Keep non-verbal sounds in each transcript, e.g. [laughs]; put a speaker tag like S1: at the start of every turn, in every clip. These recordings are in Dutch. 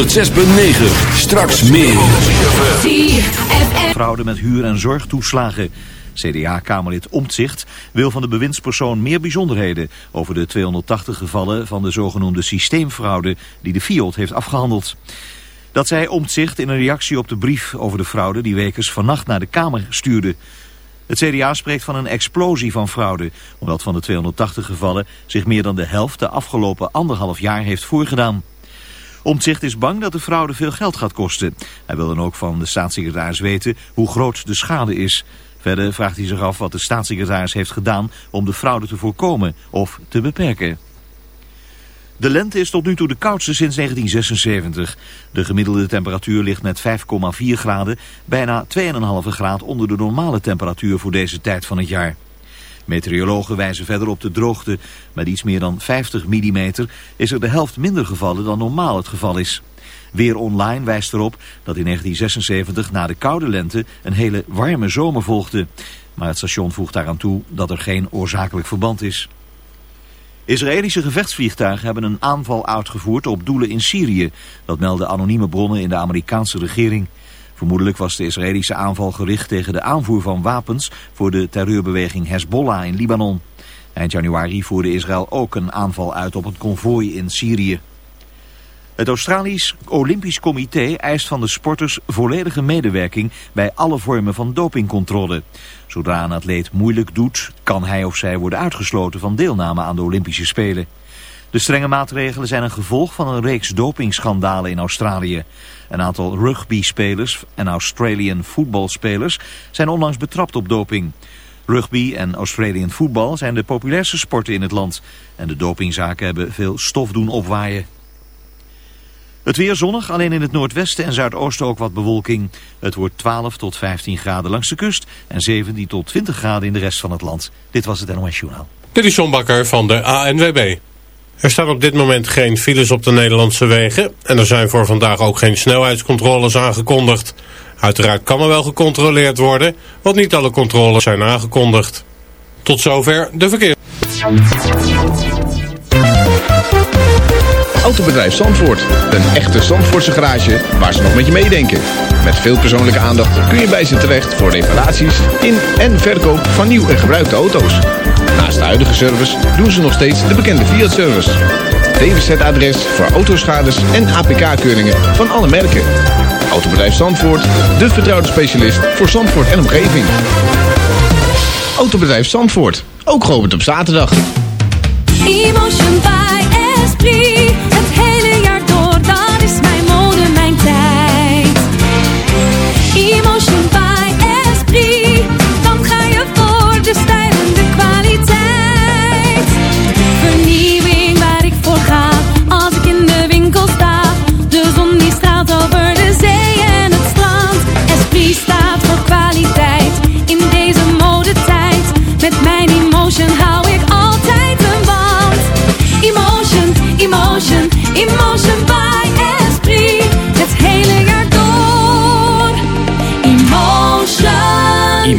S1: 106.9. Straks meer.
S2: Fraude met huur- en zorgtoeslagen. CDA-kamerlid Omtzigt wil van de bewindspersoon meer bijzonderheden over de 280 gevallen van de zogenoemde systeemfraude die de FIOD heeft afgehandeld. Dat zei Omtzigt in een reactie op de brief over de fraude die Wekers vannacht naar de Kamer stuurde. Het CDA spreekt van een explosie van fraude, omdat van de 280 gevallen zich meer dan de helft de afgelopen anderhalf jaar heeft voorgedaan. Omtzigt is bang dat de fraude veel geld gaat kosten. Hij wil dan ook van de staatssecretaris weten hoe groot de schade is. Verder vraagt hij zich af wat de staatssecretaris heeft gedaan om de fraude te voorkomen of te beperken. De lente is tot nu toe de koudste sinds 1976. De gemiddelde temperatuur ligt met 5,4 graden, bijna 2,5 graad onder de normale temperatuur voor deze tijd van het jaar. Meteorologen wijzen verder op de droogte. Met iets meer dan 50 mm is er de helft minder gevallen dan normaal het geval is. Weer Online wijst erop dat in 1976 na de koude lente een hele warme zomer volgde. Maar het station voegt daaraan toe dat er geen oorzakelijk verband is. Israëlische gevechtsvliegtuigen hebben een aanval uitgevoerd op doelen in Syrië. Dat melden anonieme bronnen in de Amerikaanse regering. Vermoedelijk was de Israëlische aanval gericht tegen de aanvoer van wapens voor de terreurbeweging Hezbollah in Libanon. Eind januari voerde Israël ook een aanval uit op een konvooi in Syrië. Het Australisch Olympisch Comité eist van de sporters volledige medewerking bij alle vormen van dopingcontrole. Zodra een atleet moeilijk doet, kan hij of zij worden uitgesloten van deelname aan de Olympische Spelen. De strenge maatregelen zijn een gevolg van een reeks dopingschandalen in Australië. Een aantal rugby-spelers en Australian voetbalspelers zijn onlangs betrapt op doping. Rugby en Australian voetbal zijn de populairste sporten in het land. En de dopingzaken hebben veel stof doen opwaaien. Het weer zonnig, alleen in het noordwesten en zuidoosten ook wat bewolking. Het wordt 12 tot 15 graden langs de kust en 17 tot 20 graden in de rest van het land. Dit was het NOS Journaal.
S3: Dit is John Bakker van de ANWB. Er staan op dit moment geen files op de Nederlandse wegen en er zijn voor vandaag ook geen snelheidscontroles aangekondigd. Uiteraard kan er wel gecontroleerd worden, want niet alle controles zijn aangekondigd. Tot zover de verkeer.
S4: Autobedrijf Zandvoort. Een echte Zandvoortse garage waar ze nog met je meedenken. Met veel persoonlijke aandacht kun je bij ze terecht voor reparaties in en verkoop van nieuw en gebruikte auto's. Naast de huidige service doen ze nog steeds de bekende Fiat-service. DWZ-adres voor autoschades en APK-keuringen van alle merken. Autobedrijf Zandvoort, de vertrouwde specialist voor Zandvoort en omgeving. Autobedrijf Zandvoort, ook geopend op zaterdag.
S5: Emotion by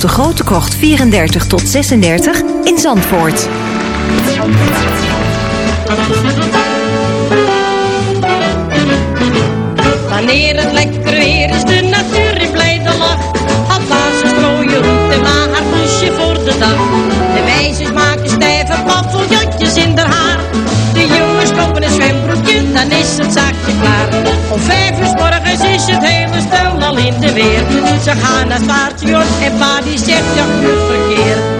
S6: de Grote Krocht 34 tot 36 in Zandvoort.
S7: Wanneer het lekker weer is, de natuur in blijde lach. Had laatst strooien roet en maar haar poesje voor de dag. De meisjes maken stijve paffeljatjes in haar haar. De jongens kopen een zwembroekje, dan is het zaakje klaar. Om vijf uur morgens is het hele stel al in. Ze gaan naar het en pa die zegt ja, goed verkeer.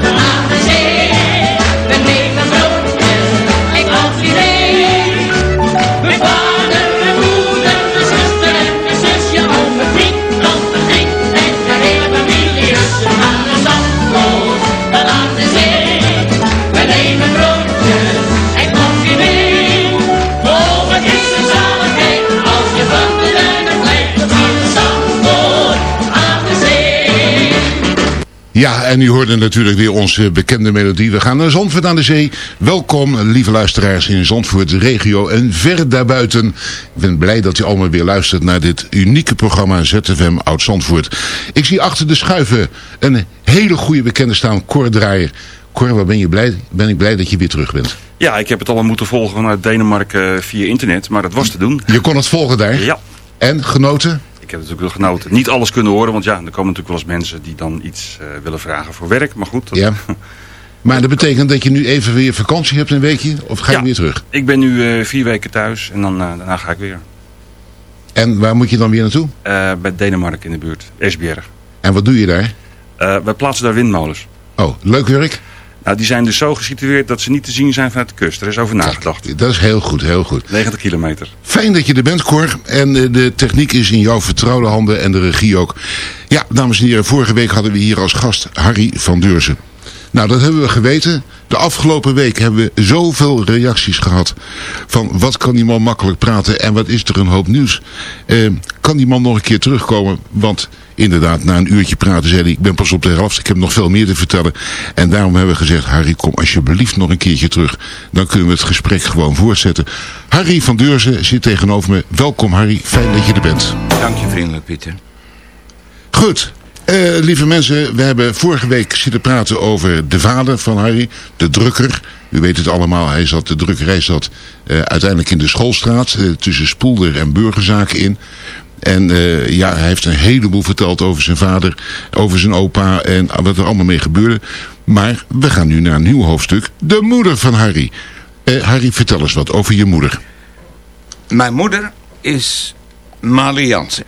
S7: de en
S1: u hoorde natuurlijk weer onze bekende melodie. We gaan naar Zandvoort aan de Zee. Welkom, lieve luisteraars in Zandvoort, de regio en ver daarbuiten. Ik ben blij dat u allemaal weer luistert naar dit unieke programma ZFM Oud-Zandvoort. Ik zie achter de schuiven een hele goede bekende staan, Cor Draaier. Cor, waar ben, je blij, ben ik blij dat je weer terug bent.
S8: Ja, ik heb het allemaal moeten volgen vanuit Denemarken eh, via internet, maar dat was te doen.
S1: Je kon het volgen daar.
S8: Ja,
S1: En genoten?
S8: Ik heb natuurlijk wel genoten. Niet alles kunnen horen, want ja, er komen natuurlijk wel eens mensen die dan iets eh, willen vragen voor werk. Maar goed, dat-
S1: Ja. Maar dat betekent dat je nu even weer vakantie hebt een weekje? Of ga je
S8: Ja.
S1: weer terug?
S8: ik ben nu eh, vier weken thuis en dan, eh, daarna ga ik weer.
S1: En waar moet je dan weer naartoe?
S8: Bij Denemarken in de buurt, Esbjerg.
S1: En wat doe je daar?
S8: Wij plaatsen daar windmolens.
S1: Oh, leuk werk.
S8: Nou, die zijn dus zo gesitueerd dat ze niet te zien zijn vanuit de kust. Er is over nagedacht.
S1: Dat is heel goed, heel goed.
S8: 90 kilometer.
S1: Fijn dat je er bent, Cor. En eh, de techniek is in jouw vertrouwde handen en de regie ook. Ja, dames en heren, vorige week hadden we hier als gast Harry van Deurzen. Nou, dat hebben we geweten. De afgelopen week hebben we zoveel reacties gehad. Van wat kan die man makkelijk praten en wat is er een hoop nieuws. Eh, kan die man nog een keer terugkomen? Want inderdaad, na een uurtje praten zei hij... ik ben pas op de helft, ik heb nog veel meer te vertellen. En daarom hebben we gezegd... Harry, kom alsjeblieft nog een keertje terug. Dan kunnen we het gesprek gewoon voortzetten. Harry van Deurzen zit tegenover me. Welkom Harry, fijn dat je er bent.
S9: Dank je vriendelijk, Pieter.
S1: Goed, eh, lieve mensen, we hebben vorige week zitten praten over de vader van Harry, de drukker. U weet het allemaal, hij zat, de drukkerij zat eh, uiteindelijk in de schoolstraat, eh, tussen Spoelder en Burgerzaken in. En eh, ja, hij heeft een heleboel verteld over zijn vader, over zijn opa en wat er allemaal mee gebeurde. Maar we gaan nu naar een nieuw hoofdstuk, de moeder van Harry. Eh, Harry, vertel eens wat over je moeder.
S9: Mijn moeder is Malie Jansen.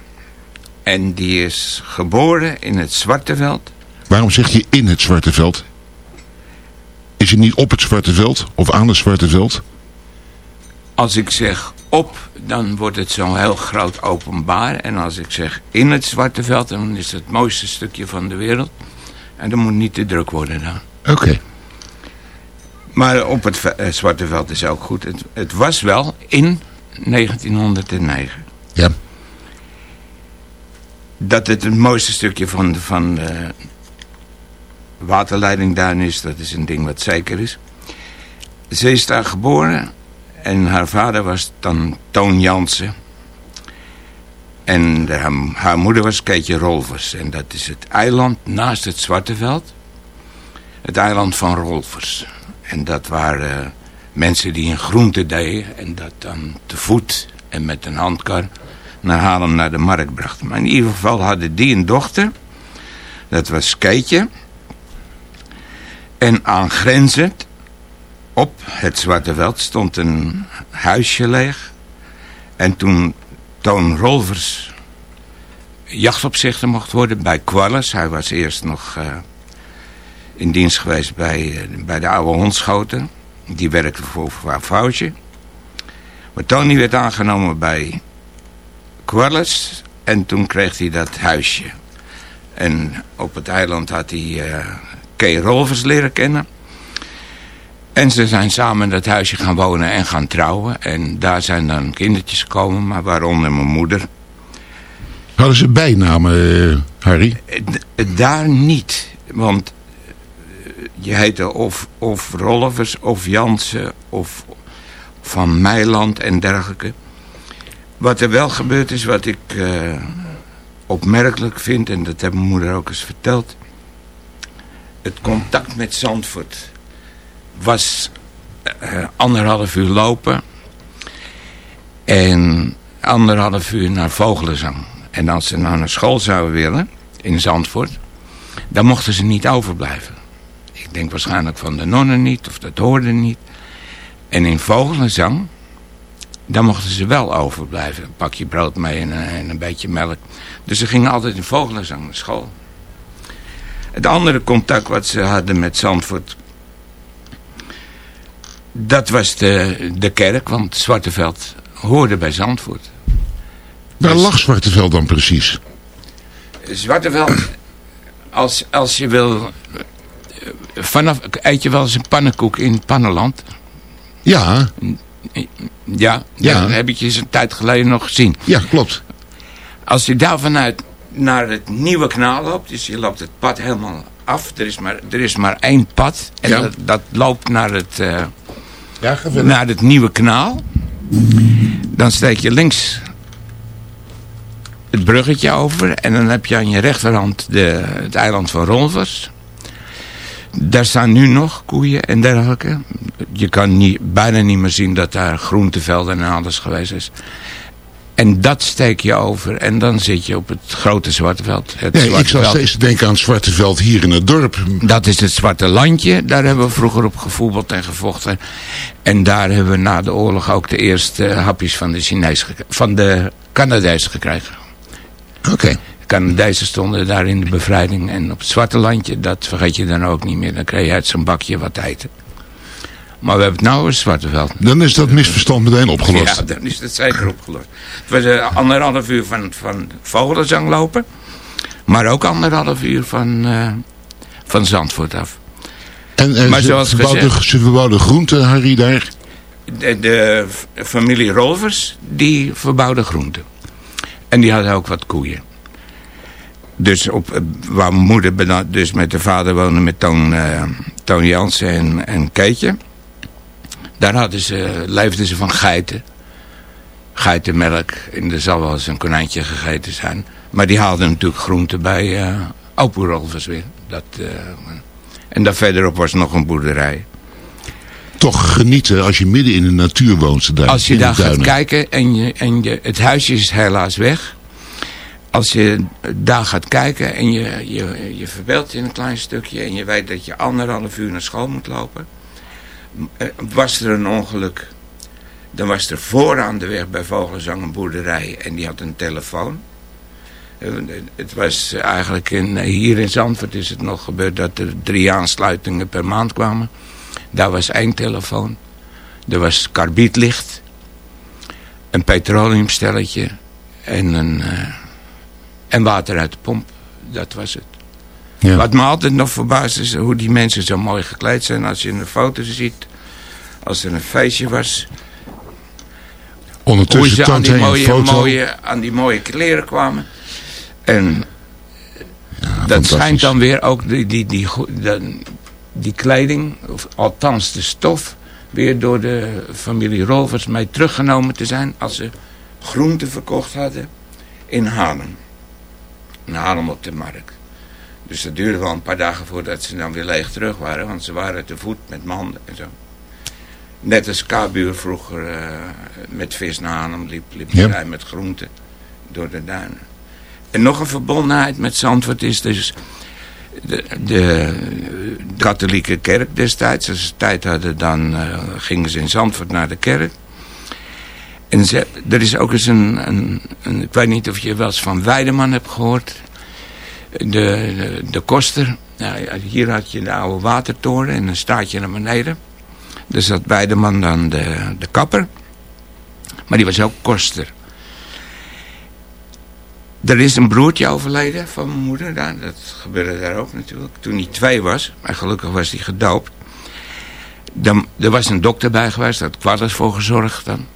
S9: En die is geboren in het Zwarteveld.
S1: Waarom zeg je in het Zwarte Veld? Is het niet op het Zwarte Veld of aan het Zwarte Veld?
S9: Als ik zeg op, dan wordt het zo'n heel groot openbaar. En als ik zeg in het Zwarteveld, dan is het het mooiste stukje van de wereld. En dan moet niet te druk worden dan.
S1: Oké.
S9: Maar op het eh, Zwarteveld is ook goed. Het, het was wel in 1909.
S1: Ja.
S9: Dat het het mooiste stukje van, van de waterleidingduin is, dat is een ding wat zeker is. Ze is daar geboren en haar vader was dan Toon Jansen. En haar, moeder was Keetje Rolvers. En dat is het eiland naast het Zwarteveld. Het eiland van Rolvers. En dat waren mensen die een groente deden. En dat dan te voet en met een handkar naar Haarlem naar de markt brachten. Maar in ieder geval hadden die een dochter. Dat was Keetje. En aangrenzend op het Zwarte Veld stond een huisje leeg. En toen Toon Rolvers jachtopzichter mocht worden bij Qualles. Hij was eerst nog eh, in dienst geweest bij, eh, bij de oude hondschoten. Die werkte voor, haar vrouwtje. Maar Tony werd aangenomen bij Qualles. En toen kreeg hij dat huisje. En op het eiland had hij eh Kay Rolvers leren kennen. En ze zijn samen in dat huisje gaan wonen en gaan trouwen. En daar zijn dan kindertjes gekomen, maar waaronder mijn moeder.
S1: Hadden ze bijnamen, eh, Harry?
S9: Eh, Daar niet. Want eh, je heette of, of Rolvers of Jansen of van Meiland en dergelijke. Wat er wel gebeurd is, wat ik opmerkelijk vind... en dat heeft mijn moeder ook eens verteld... het contact met Zandvoort was eh, anderhalf uur lopen... en anderhalf uur naar Vogelenzang. En als ze nou naar school zouden willen, in Zandvoort... dan mochten ze niet overblijven. Ik denk waarschijnlijk van de nonnen niet, of dat hoorde niet. En in vogelenzang, daar mochten ze wel overblijven. Een pakje brood mee en, een- en een beetje melk. Dus ze gingen altijd in vogelenzang naar school. Het andere contact wat ze hadden met Zandvoort... dat was de, de kerk, want Zwarteveld hoorde bij Zandvoort.
S1: Waar lag Zwarteveld dan precies?
S9: Zwarteveld, als, als je wil... Vanaf, eet je wel eens een pannenkoek in Pannenland?
S1: Ja,
S9: Ja,
S1: Ja.
S9: dat heb ik je eens een tijd geleden nog gezien.
S1: ja, klopt.
S9: Als je daar vanuit naar het nieuwe kanaal loopt, dus je loopt het pad helemaal af. Er is maar, er is maar één pad en
S1: Ja.
S9: dat, dat loopt naar het, eh,
S1: Ja,
S9: naar het nieuwe kanaal. Dan steek je links het bruggetje over en dan heb je aan je rechterhand de, het eiland van Rolvers. Daar staan nu nog koeien en dergelijke. Je kan niet, bijna niet meer zien dat daar groentevelden en alles geweest is. En dat steek je over en dan zit je op het grote Zwarteveld. Het
S1: Nee, ik
S9: Zwarte Veld.
S1: steeds te denken aan het Zwarteveld hier in het dorp.
S9: Dat is het Zwarte Landje. Daar hebben we vroeger op gevoetbald en gevochten. En daar hebben we na de oorlog ook de eerste hapjes van de, Chinees gek- van de Canadezen gekregen.
S1: Oké.
S9: De Canadezen stonden daar in de bevrijding. En op het Zwarte Landje, dat vergeet je dan ook niet meer. Dan kreeg je uit zo'n bakje wat eten. Maar we hebben het nou het Zwarteveld.
S1: Dan is dat misverstand meteen opgelost.
S9: Ja, dan is het zeker opgelost. Het was een anderhalf uur van, van vogelenzang lopen. Maar ook anderhalf uur van, eh, van Zandvoort af.
S1: En eh,
S9: Maar
S1: ze,
S9: zoals gezegd-
S1: ze verbouwden groenten, Harry, daar.
S9: De, familie Rolvers, die verbouwde groenten. En die hadden ook wat koeien. Dus op, eh, waar moeder dus met de vader woonde met Toon, eh, Toon Jansen en, en Keetje. Daar hadden ze, leefden ze van geiten. Geitenmelk. En er zal wel eens een konijntje gegeten zijn. Maar die haalden natuurlijk groenten bij Rolvers weer. Dat, eh, en daar verderop was nog een boerderij.
S1: Toch genieten als je midden in de natuur woont. Daar,
S9: Als je
S1: in
S9: daar gaat kijken en, je, en je, het huisje is helaas weg. Als je daar gaat kijken en je, je, je verbeeldt je een klein stukje en je weet dat je anderhalf uur naar school moet lopen. Eh, Was er een ongeluk, dan was er vooraan de weg bij Vogelzang een boerderij en die had een telefoon. Eh, Het was eigenlijk in, hier in Zandvoort is het nog gebeurd dat er drie aansluitingen per maand kwamen. Daar was één telefoon. Er was karbietlicht. Een petroleumstelletje. En, een, eh, en water uit de pomp. Dat was het.
S1: Ja.
S9: Wat me altijd nog verbaast is hoe die mensen zo mooi gekleed zijn. Als je een foto ziet. Als er een feestje was. Hoe
S1: Ondertussen
S9: ze aan die, mooie, mooie, aan die mooie kleren kwamen. En dat schijnt dan weer ook die, die, die, de- die kleding, of althans de stof, weer door de familie Rolvers mee teruggenomen te zijn als ze groenten verkocht hadden in Haarlem. In Haarlem op de markt. Dus dat duurde wel een paar dagen voordat ze dan weer leeg terug waren, want ze waren te voet met manden en zo. Net als Kabuur vroeger eh, met vis naar Haarlem liep, liep
S1: Ja.
S9: hij met groenten door de duinen. En nog een verbondenheid met Zandvoort is dus de, de, de katholieke kerk destijds. Als ze tijd hadden, dan eh, gingen ze in Zandvoort naar de kerk. En ze, er is ook eens een, een, een- ik weet niet of je wel eens van Weideman hebt gehoord. De, de, de koster. Nou, hier had je de oude watertoren en dan staat je naar beneden. Dus dat Weideman dan de, de kapper. Maar die was ook koster. Er is een broertje overleden van mijn moeder. daar. Dat gebeurde daar ook natuurlijk. Toen hij twee was. Maar gelukkig was hij gedoopt. Dan, er was een dokter bij geweest. Dat had voor gezorgd dan.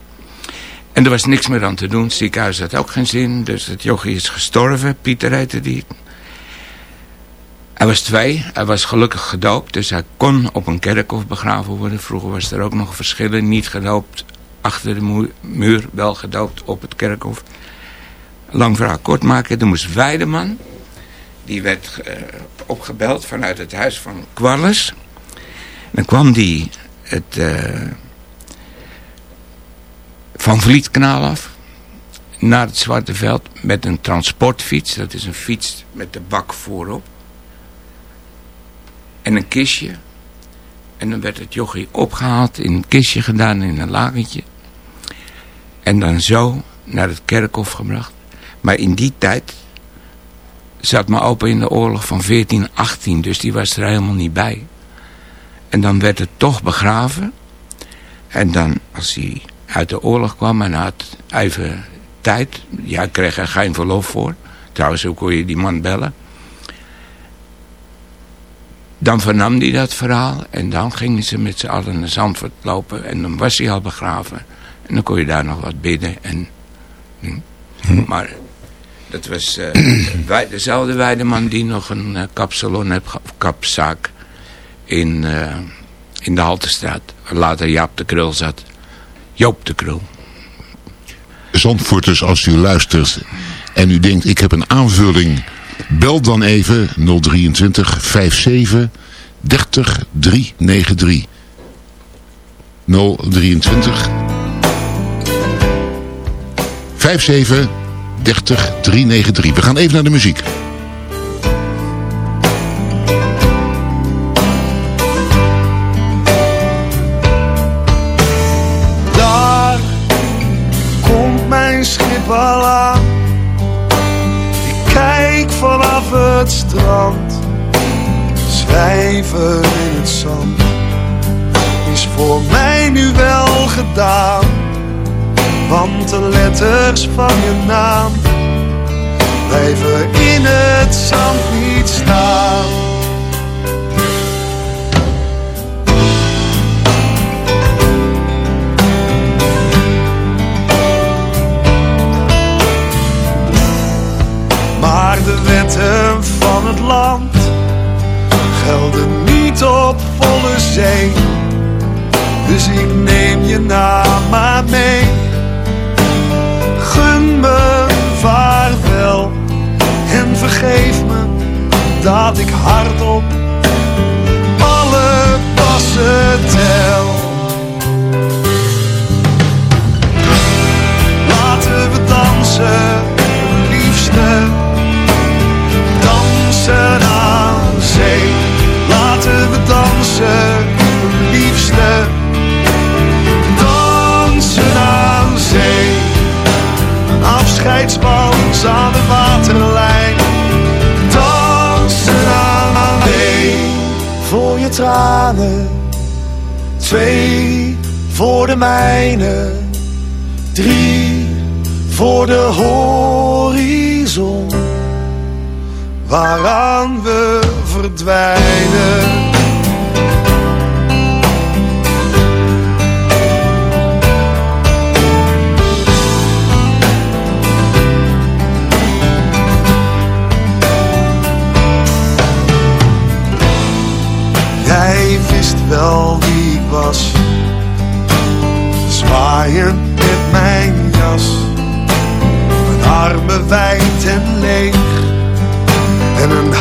S9: En er was niks meer aan te doen. Het ziekenhuis had ook geen zin. Dus het jochie is gestorven. Pieter heette die. Hij was twee. Hij was gelukkig gedoopt. Dus hij kon op een kerkhof begraven worden. Vroeger was er ook nog verschillen. Niet gedoopt achter de mu- muur. Wel gedoopt op het kerkhof. Lang verhaal kort maken. Er moest Weideman. Die werd eh, opgebeld vanuit het huis van Qualles. Dan kwam die het eh, Van Vlietkanaal af. Naar het Zwarte Veld met een transportfiets. Dat is een fiets met de bak voorop. En een kistje. En dan werd het jochie opgehaald, in een kistje gedaan, in een lagentje. En dan zo naar het kerkhof gebracht. Maar in die tijd zat mijn opa in de oorlog van 1418, dus die was er helemaal niet bij. En dan werd het toch begraven. En dan, als hij uit de oorlog kwam en had even tijd... Ja, kreeg er geen verlof voor. Trouwens, hoe kon je die man bellen? Dan vernam hij dat verhaal en dan gingen ze met z'n allen naar Zandvoort lopen. En dan was hij al begraven. En dan kon je daar nog wat bidden. En, Maar dat was eh, [clears throat] wij, dezelfde weideman die nog een uh, kapsalon heeft, kapzaak in, eh, in de Haltestraat. Waar later Jaap de Krul zat. Joop de Krul.
S1: Zandvoorters, als u luistert en u denkt ik heb een aanvulling, bel dan even 023 57 30 393. 023 57 30 393. We gaan even naar de muziek.
S10: Strand. Schrijven in het zand is voor mij nu wel gedaan. Want de letters van je naam blijven in het zand niet staan. Maar de wetten het land gelden niet op volle zee. Dus ik neem je naam maar mee. Gun me vaarwel en vergeef me dat ik hardop alle passen tel. Laten we dansen, Laten we dansen, liefste. Dansen aan zee. Een afscheidsband aan de waterlijn. Dansen aan zee. Voor je tranen. Twee voor de mijne. Drie voor de horizon waaraan we verdwijnen. Jij wist wel wie ik was, zwaaiend met mijn jas, mijn armen wijd en leeg. En een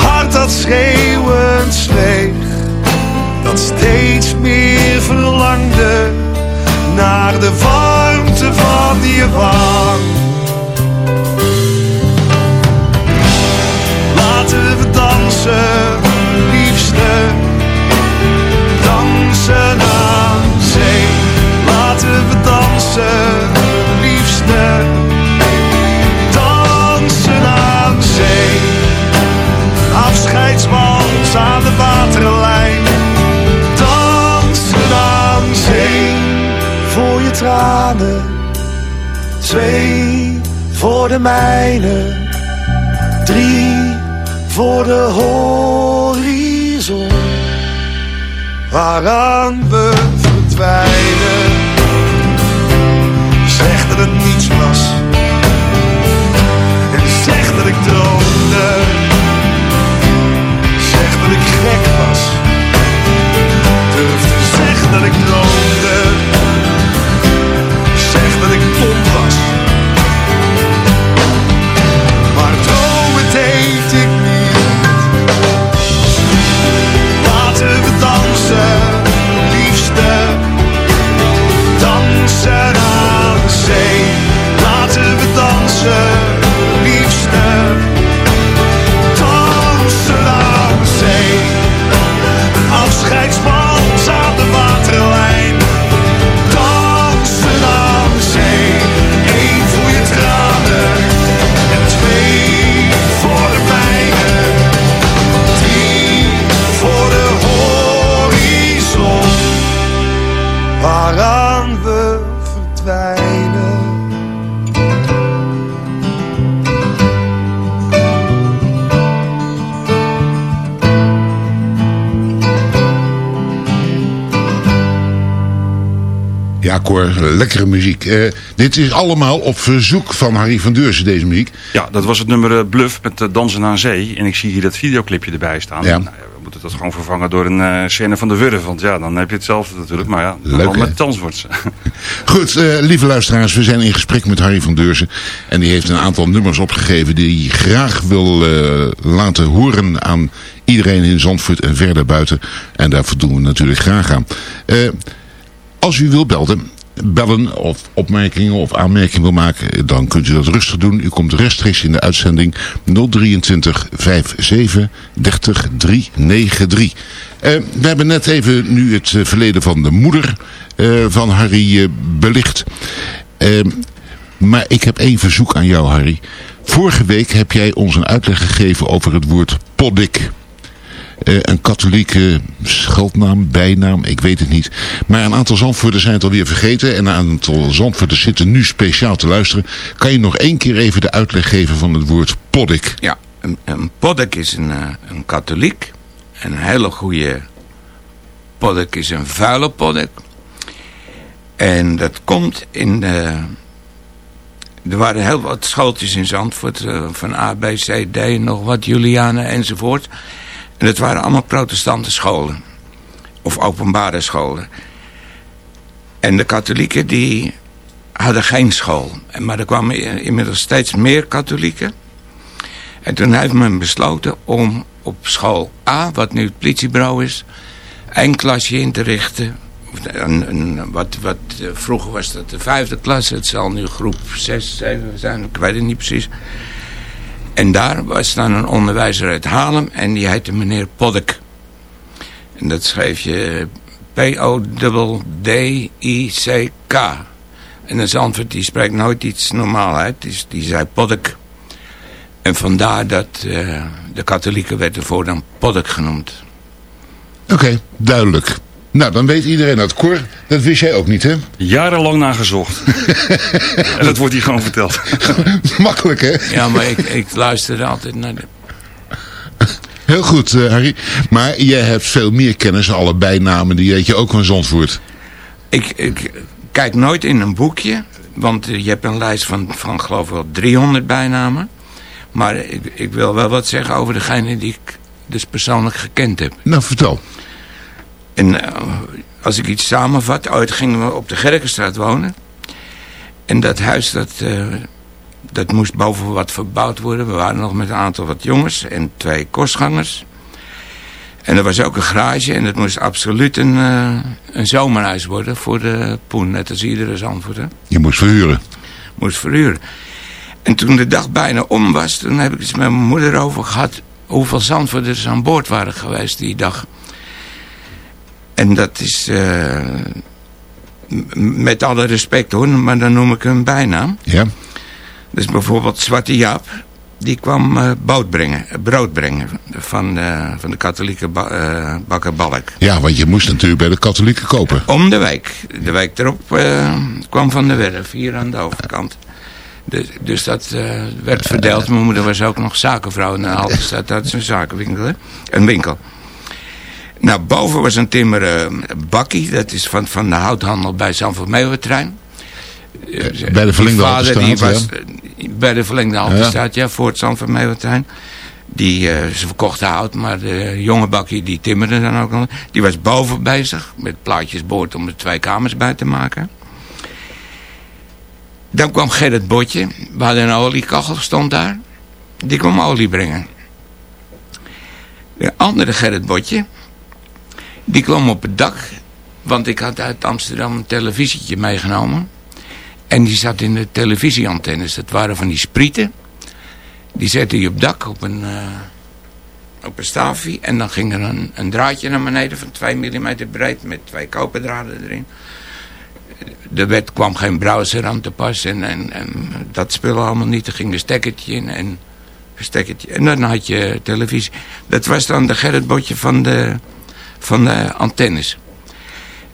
S10: naar de warmte van je wang. Twee voor de mijne. Drie voor de horizon. Waaraan we verdwijnen. Zeg dat het niets was. En zeg dat ik droomde. Zeg dat ik gek was. Durf te zeggen dat ik droomde.
S1: Lekkere muziek. Eh, dit is allemaal op verzoek van Harry van Deursen, deze muziek.
S8: Ja, dat was het nummer eh, Bluff met eh, Dansen aan Zee. En ik zie hier dat videoclipje erbij staan.
S1: Ja.
S8: Nou, ja, we moeten dat gewoon vervangen door een scène van de Wurf. Want ja, dan heb je hetzelfde natuurlijk. Maar ja,
S1: Leuk, hè?
S8: met Tanswords. [laughs]
S1: Goed, lieve luisteraars, we zijn in gesprek met Harry van Deursen. En die heeft een aantal nummers opgegeven die hij graag wil laten horen aan iedereen in Zandvoort en verder buiten. En daar voldoen we natuurlijk graag aan. Als u wilt belden, bellen of opmerkingen of aanmerkingen wil maken, dan kunt u dat rustig doen. U komt rechtstreeks in de uitzending 023 57 30 393. Eh, we hebben net even nu het eh, verleden van de moeder eh, van Harry eh, belicht. Maar ik heb één verzoek aan jou, Harry. Vorige week heb jij ons een uitleg gegeven over het woord poddik. Eh, een katholieke scheldnaam, bijnaam, ik weet het niet. Maar een aantal Zandvoorters zijn het alweer vergeten. En een aantal Zandvoorters zitten nu speciaal te luisteren. Kan je nog één keer even de uitleg geven van het woord poddik?
S9: Ja, een, een poddik is een, eh, een katholiek. Een hele goede poddik is een vuile poddik. En dat komt in de... Er waren heel wat schooltjes in Zandvoort. eh, van A, B, C, D, nog wat Julianen enzovoort. En dat waren allemaal protestante scholen. Of openbare scholen. En de katholieken die hadden geen school. En- Maar er kwamen inmiddels steeds meer katholieken. En toen heeft men besloten om op school A, wat nu het politiebureau is, één klasje in te richten. Een, een, wat, wat, eh, vroeger was dat de vijfde klas, het zal nu groep 6, 7 zijn, ik weet het niet precies. En daar was dan een onderwijzer uit Haarlem en die heette meneer Poddek. En dat schreef je P-O-D-D-I-C-K. En een Zandvoort die spreekt nooit iets normaal uit, die, die zei Poddek. En vandaar dat eh, de katholieken werd ervoor dan Poddek genoemd.
S1: Oké, duidelijk. Nou, dan weet iedereen dat. Cor, dat wist jij ook niet, hè?
S8: Jarenlang nagezocht. [laughs] en dat wordt hier gewoon verteld. [laughs]
S1: Makkelijk, hè?
S9: Ja, maar ik, ik luisterde altijd naar de...
S1: Heel goed, eh, Harry. Maar jij hebt veel meer kennis, alle bijnamen, die weet je ook van Zandvoort.
S9: Ik, ik kijk nooit in een boekje, want eh, je hebt een lijst van, van geloof ik wel 300 bijnamen. Maar ik, ik wil wel wat zeggen over degene die ik dus persoonlijk gekend heb.
S1: Nou, vertel.
S9: En eh, als ik iets samenvat, ooit gingen we op de Gerkenstraat wonen. En dat huis, dat, eh, dat moest boven wat verbouwd worden. We waren nog met een aantal wat jongens en twee kostgangers. En er was ook een garage en het moest absoluut een, eh, een zomerhuis worden voor de poen. Net als iedere Zandvoorter.
S1: Je moest verhuren.
S9: Moest verhuren. En toen de dag bijna om was, toen heb ik het met mijn moeder over gehad... hoeveel Zandvoorters aan boord waren geweest die dag. En dat is... eh, met alle respect hoor, maar dan noem ik een bijnaam.
S1: Ja.
S9: Dus bijvoorbeeld Zwarte Jaap, die kwam eh, boot brengen, brood brengen van, de van de katholieke ba eh, bakker Balk.
S1: Ja, want je moest natuurlijk bij de katholieken kopen.
S9: Om de week. De week erop kwam van de werf, hier aan de overkant. Dus, dus dat werd verdeeld. Mijn moeder was ook nog zakenvrouw in de Halterstad. Dat is een zakenwinkel, hè? Een winkel. Nou, boven was een timmeren bakkie. Dat is van, van de houthandel bij Zandvoort Meeuwentrein. Eh,
S1: bij de verlengde Halterstraat,
S9: was, eh, Bij de verlengde Halterstraat, ja. voor het Zandvoort Meeuwentrein. Die, eh, ze verkochten hout, maar de jonge bakkie die timmerde dan ook al. Die was boven bezig met plaatjes boord om er twee kamers bij te maken. Dan kwam Gerrit Botje, we hadden een oliekachel stond daar. Die kwam olie brengen. De andere Gerrit Botje, die kwam op het dak. Want ik had uit Amsterdam een televisietje meegenomen. En die zat in de televisieantennes. Dat waren van die sprieten. Die zette je op dak op een, eh, op een staafje. En dan ging er een, een draadje naar beneden van 2 mm breed met twee koperdraden erin. Er werd, kwam geen browser aan te pas en, en, dat spullen allemaal niet. Er ging een stekkertje in en een stekkertje. En dan had je televisie. Dat was dan de Gerritbotje van de, van de antennes.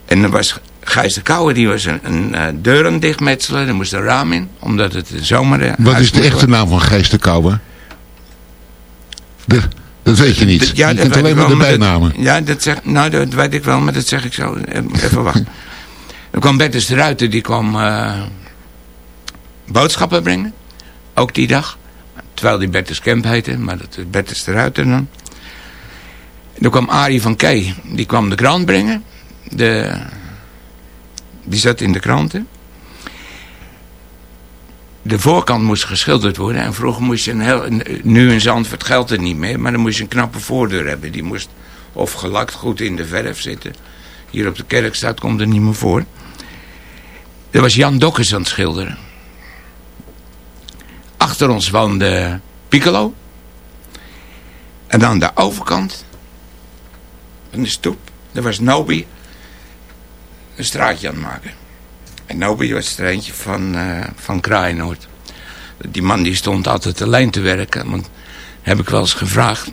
S9: En er was Gijs de Kouwer die was een, een eh, deuren dichtmetselen. Er moest een raam in, omdat het de zomer... eh,
S1: Wat is de echte
S9: worden.
S1: naam van Gijs de Kouwer? De, dat weet je niet.
S9: Ja,
S1: je
S9: dat weet
S1: alleen maar de bijnamen.
S9: ja, dat zeg, nou, dat weet ik wel, maar dat zeg ik zo. Eh, Even wachten. [laughs] Dan kwam Bertus de Ruiter, die kwam eh, boodschappen brengen. Ook die dag. Terwijl die Bertus Kemp heette, maar dat is Bertus de Ruiter dan. Dan kwam Arie van Kei, die kwam de krant brengen. De, die zat in de kranten. De voorkant moest geschilderd worden. En vroeger moest je een heel... Nu in Zandvoort geldt het niet meer. Maar dan moest je een knappe voordeur hebben. Die moest of gelakt goed in de verf zitten. Hier op de Kerkstraat komt er niet meer voor. Er was Jan Dokkers aan het schilderen. Achter ons woonde Piccolo. En aan de overkant van de stoep, daar was Nobi een straatje aan het maken. En Nobi was er eentje van, eh van Kraaienoord. Die man die stond altijd alleen te werken. Want heb ik wel eens gevraagd.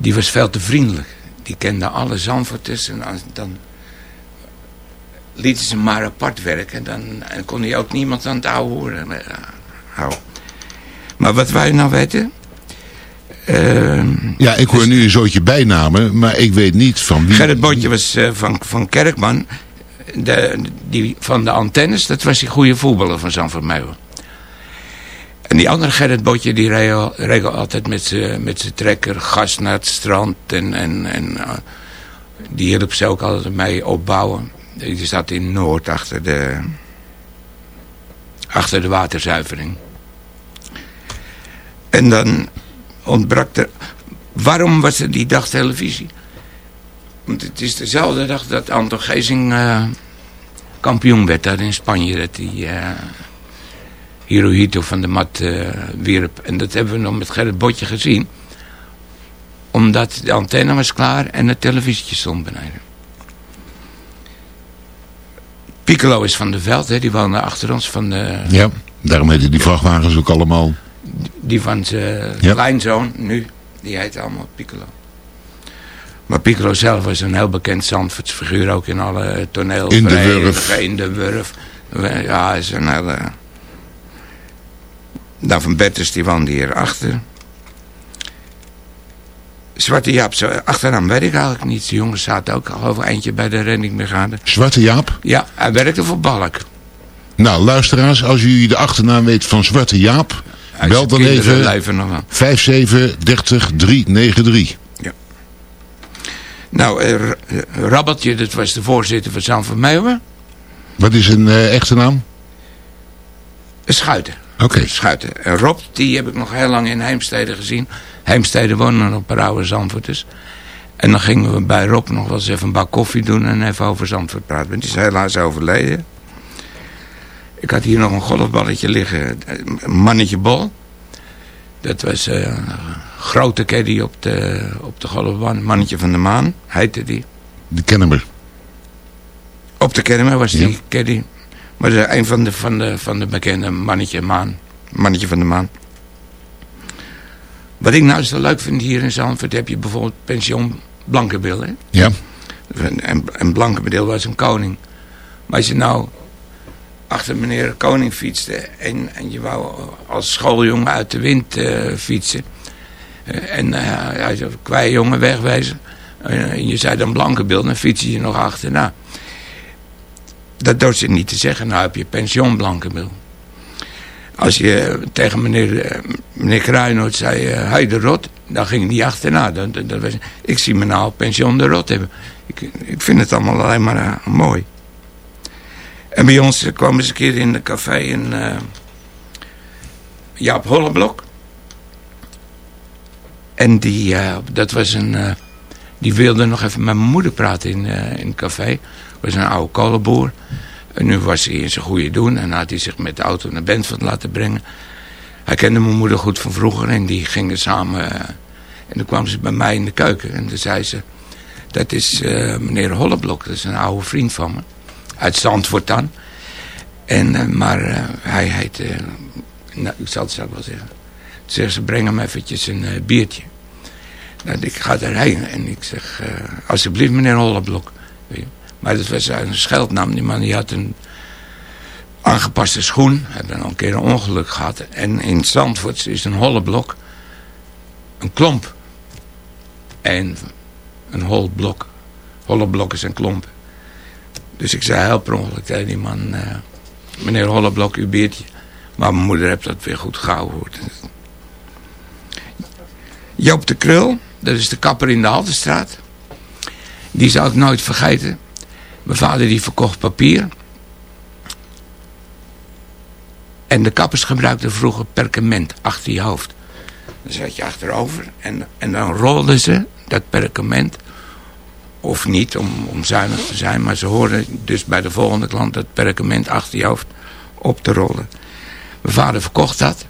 S9: Die was veel te vriendelijk. Die kende alle Zandvoorters. En dan lieten ze maar apart werken. En dan kon hij ook niemand aan het ouwe horen. eh. Maar wat wij nou weten...
S1: Ja, ik hoor nu een zootje bijnamen, maar ik weet niet van wie.
S9: Gerrit Botje was eh, van, van Kerkman. De, die van de antennes, dat was die goede voetballer van Meeuwen. En die andere Gerrit Botje, die reed, al- reed altijd met zijn trekker gas naar het strand. En, en, en eh, die hielp ze ook altijd mee opbouwen. Die zat in Noord achter de, achter de waterzuivering. En dan ontbrak er... Waarom was er die dag televisie? Want het is dezelfde dag dat Anton Gezing eh, kampioen werd daar in Spanje. Dat hij eh Hirohito van de mat eh, wierp. En dat hebben we nog met Gerrit Botje gezien. Omdat de antenne was klaar en het televisietje stond beneden. Piccolo is van de Veld, hè, die woonde achter ons. Van de,
S1: Ja, daarom heten die vrachtwagens ook allemaal.
S9: Die van zijn
S1: Ja.
S9: kleinzoon nu, die heet allemaal Piccolo. Maar Piccolo zelf was een heel bekend Zandvoorts figuur, ook in alle toneelverenigingen.
S1: Wurf.
S9: In de Wurf. Ja, hij is een hele... Dan van Bertus, die woonde hier achter. Zwarte Jaap, zo, achternaam weet ik eigenlijk niet. De jongens zaten ook al over eentje bij de reddingbrigade.
S1: Zwarte Jaap.
S9: Ja, hij werkte voor Balk.
S1: Nou, luisteraars, als u de achternaam weet van Zwarte Jaap, bel dan even
S9: leven nog wel.
S1: 57 30 393.
S9: Nou, eh, R- Rabbeltje, dat was de voorzitter van Zandvoort Meeuwen.
S1: Wat is een eh, echte naam?
S9: Schuiten.
S1: Oké.
S9: Schuiten. En Rob, die heb ik nog heel lang in Heemstede gezien. Heemstede wonen nog een paar oude Zandvoorters. En dan gingen we bij Rob nog wel eens even een bak koffie doen en even over Zandvoort praten. Want die is helaas overleden. Ik had hier nog een golfballetje liggen. Een mannetje bol. Dat was eh, een grote caddy op de, op de golfbaan. Mannetje van de maan, heette die.
S1: De Kennemer.
S9: Op de Kermer was die
S1: Ja.
S9: caddy. Maar dat is een van de, van, de, van de bekende mannetje maan. Mannetje van de maan. Wat ik nou zo leuk vind hier in Zandvoort... heb je bijvoorbeeld pension Blankenbil. Hè?
S1: Ja.
S9: En, en Blankenbil was een koning. Maar als je nou achter meneer Koning fietste... en, en je wou als schooljongen uit de wind eh, fietsen... eh, en eh hij zou kwij jongen wegwezen... eh, en je zei dan Blankenbil, dan fiets je nog achterna. Dat doet ze niet te zeggen, nou heb je pension Blankenbil. Als je tegen meneer, meneer Kruinoord zei, hij de rot, dan ging hij achterna. Dat, dat, was, ik zie me nou pension de rot hebben. Ik, ik vind het allemaal alleen maar mooi. En bij ons kwam eens een keer in de café een eh, Jaap Holleblok. En die, eh, dat was een, eh, die wilde nog even met mijn moeder praten in, in het café. was een oude kolenboer. En nu was hij in zijn goede doen en had hij zich met de auto naar Bentveld laten brengen. Hij kende mijn moeder goed van vroeger en die gingen samen. en toen kwam ze bij mij in de keuken en toen zei ze... Dat is meneer Holleblok, dat is een oude vriend van me. Uit Zandvoort dan. En, eh, maar eh, hij heet... eh, nou, ik zal het zo wel zeggen. Toen zegt ze, breng hem eventjes een biertje. Nou, ik ga daarheen en ik zeg... alsjeblieft meneer Holleblok. Maar dat was een scheldnaam. Die man die had een aangepaste schoen. Hebben al een keer een ongeluk gehad. En in Zandvoort is een holle blok. Een klomp. En een hol blok. Holle blok is een klomp. Dus ik zei heel per ongeluk tegen die man... eh, meneer Holleblok, uw biertje. Maar mijn moeder heeft dat weer goed gehouden. Joop de Krul, dat is de kapper in de Haltestraat. Die zou ik nooit vergeten. Mijn vader die verkocht papier. En de kappers gebruikten vroeger perkament achter je hoofd. Dan zat je achterover en, en dan rolden ze dat perkament. Of niet, om, om zuinig te zijn. Maar ze hoorden dus bij de volgende klant dat perkament achter je hoofd op te rollen. Mijn vader verkocht dat.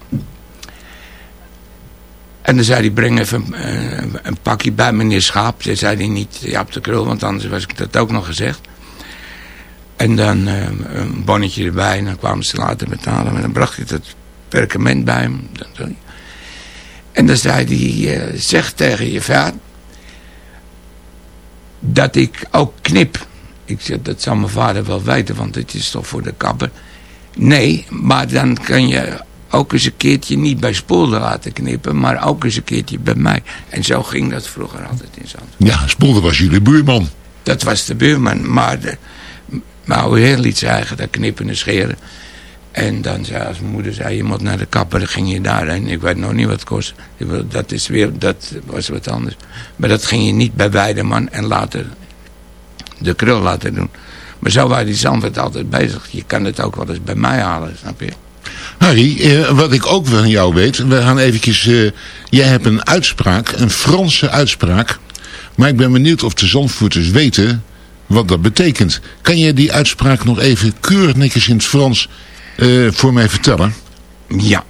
S9: En dan zei hij, breng even een, een, pakje bij meneer Schaap. Dat zei hij niet, ja, op de krul, want anders was ik dat ook nog gezegd. En dan eh, een bonnetje erbij. En dan kwamen ze later betalen. En dan bracht ik dat perkament bij hem. En dan zei hij, eh, zeg tegen je vader... dat ik ook knip. Ik zeg, dat zal mijn vader wel weten, want het is toch voor de kapper. Nee, maar dan kan je ook eens een keertje niet bij Spoelder laten knippen... maar ook eens een keertje bij mij. En zo ging dat vroeger altijd in Zand.
S10: Ja, Spolder was jullie buurman.
S9: Dat was de buurman, maar de, mijn oude heer liet dat knippen en scheren. En dan zei als moeder zei, je moet naar de kapper, dan ging je daarheen. Ik weet nog niet wat het kost. Dat, is weer, dat was wat anders. Maar dat ging je niet bij Weideman en later de krul laten doen. Maar zo waren die Zandvoort altijd bezig. Je kan het ook wel eens bij mij halen, snap je?
S10: Harry, eh, wat ik ook van jou weet, we gaan eventjes, eh, jij hebt een uitspraak, een Franse uitspraak, maar ik ben benieuwd of de Zandvoorters weten wat dat betekent. Kan jij die uitspraak nog even keurig netjes in het Frans eh, voor mij vertellen?
S9: Ja.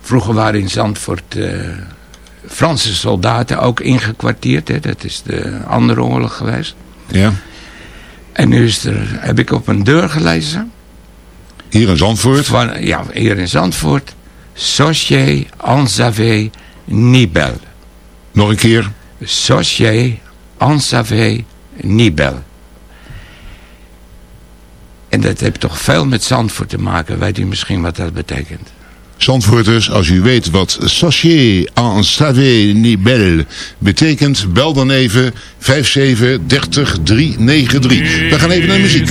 S9: Vroeger waren in Zandvoort eh, Franse soldaten ook ingekwartierd. Hè. Dat is de andere oorlog geweest.
S10: Ja.
S9: En nu is er, heb ik op een deur gelezen.
S10: Hier in Zandvoort?
S9: Van, ja, hier in Zandvoort. Socié en savez ni belle.
S10: Nog een keer.
S9: Socié en savez ni belle. En dat heeft toch veel met Zandvoort te maken. Weet u misschien wat dat betekent?
S10: Zandvoorters, als u weet wat sachet en belle betekent, bel dan even 57 30 393. We gaan even naar muziek.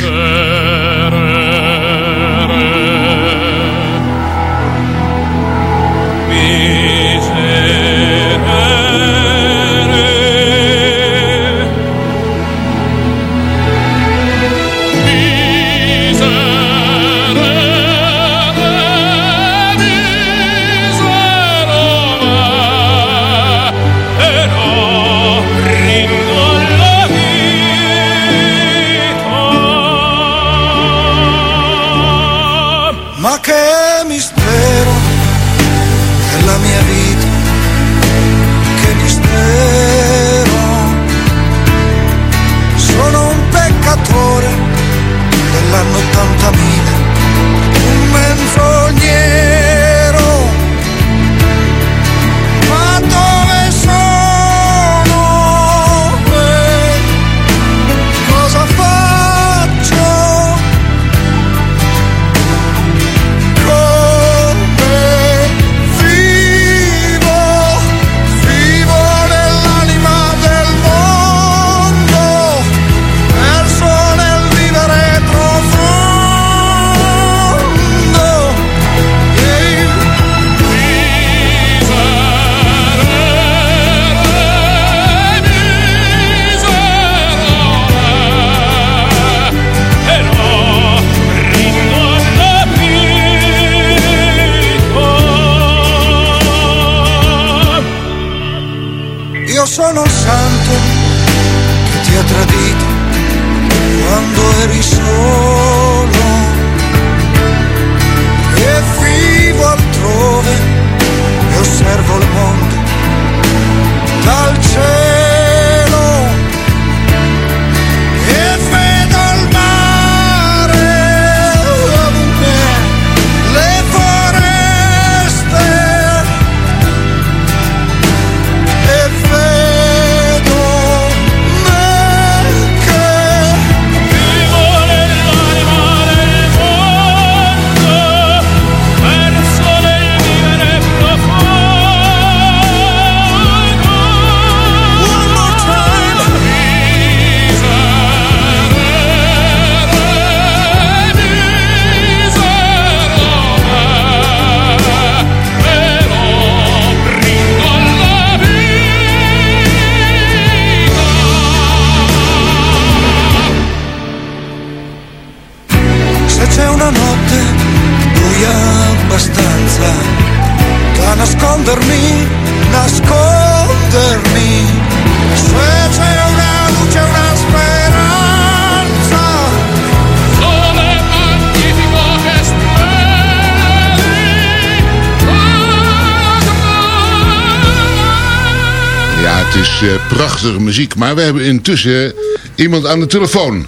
S1: Prachtige muziek. Maar we hebben intussen iemand aan de telefoon.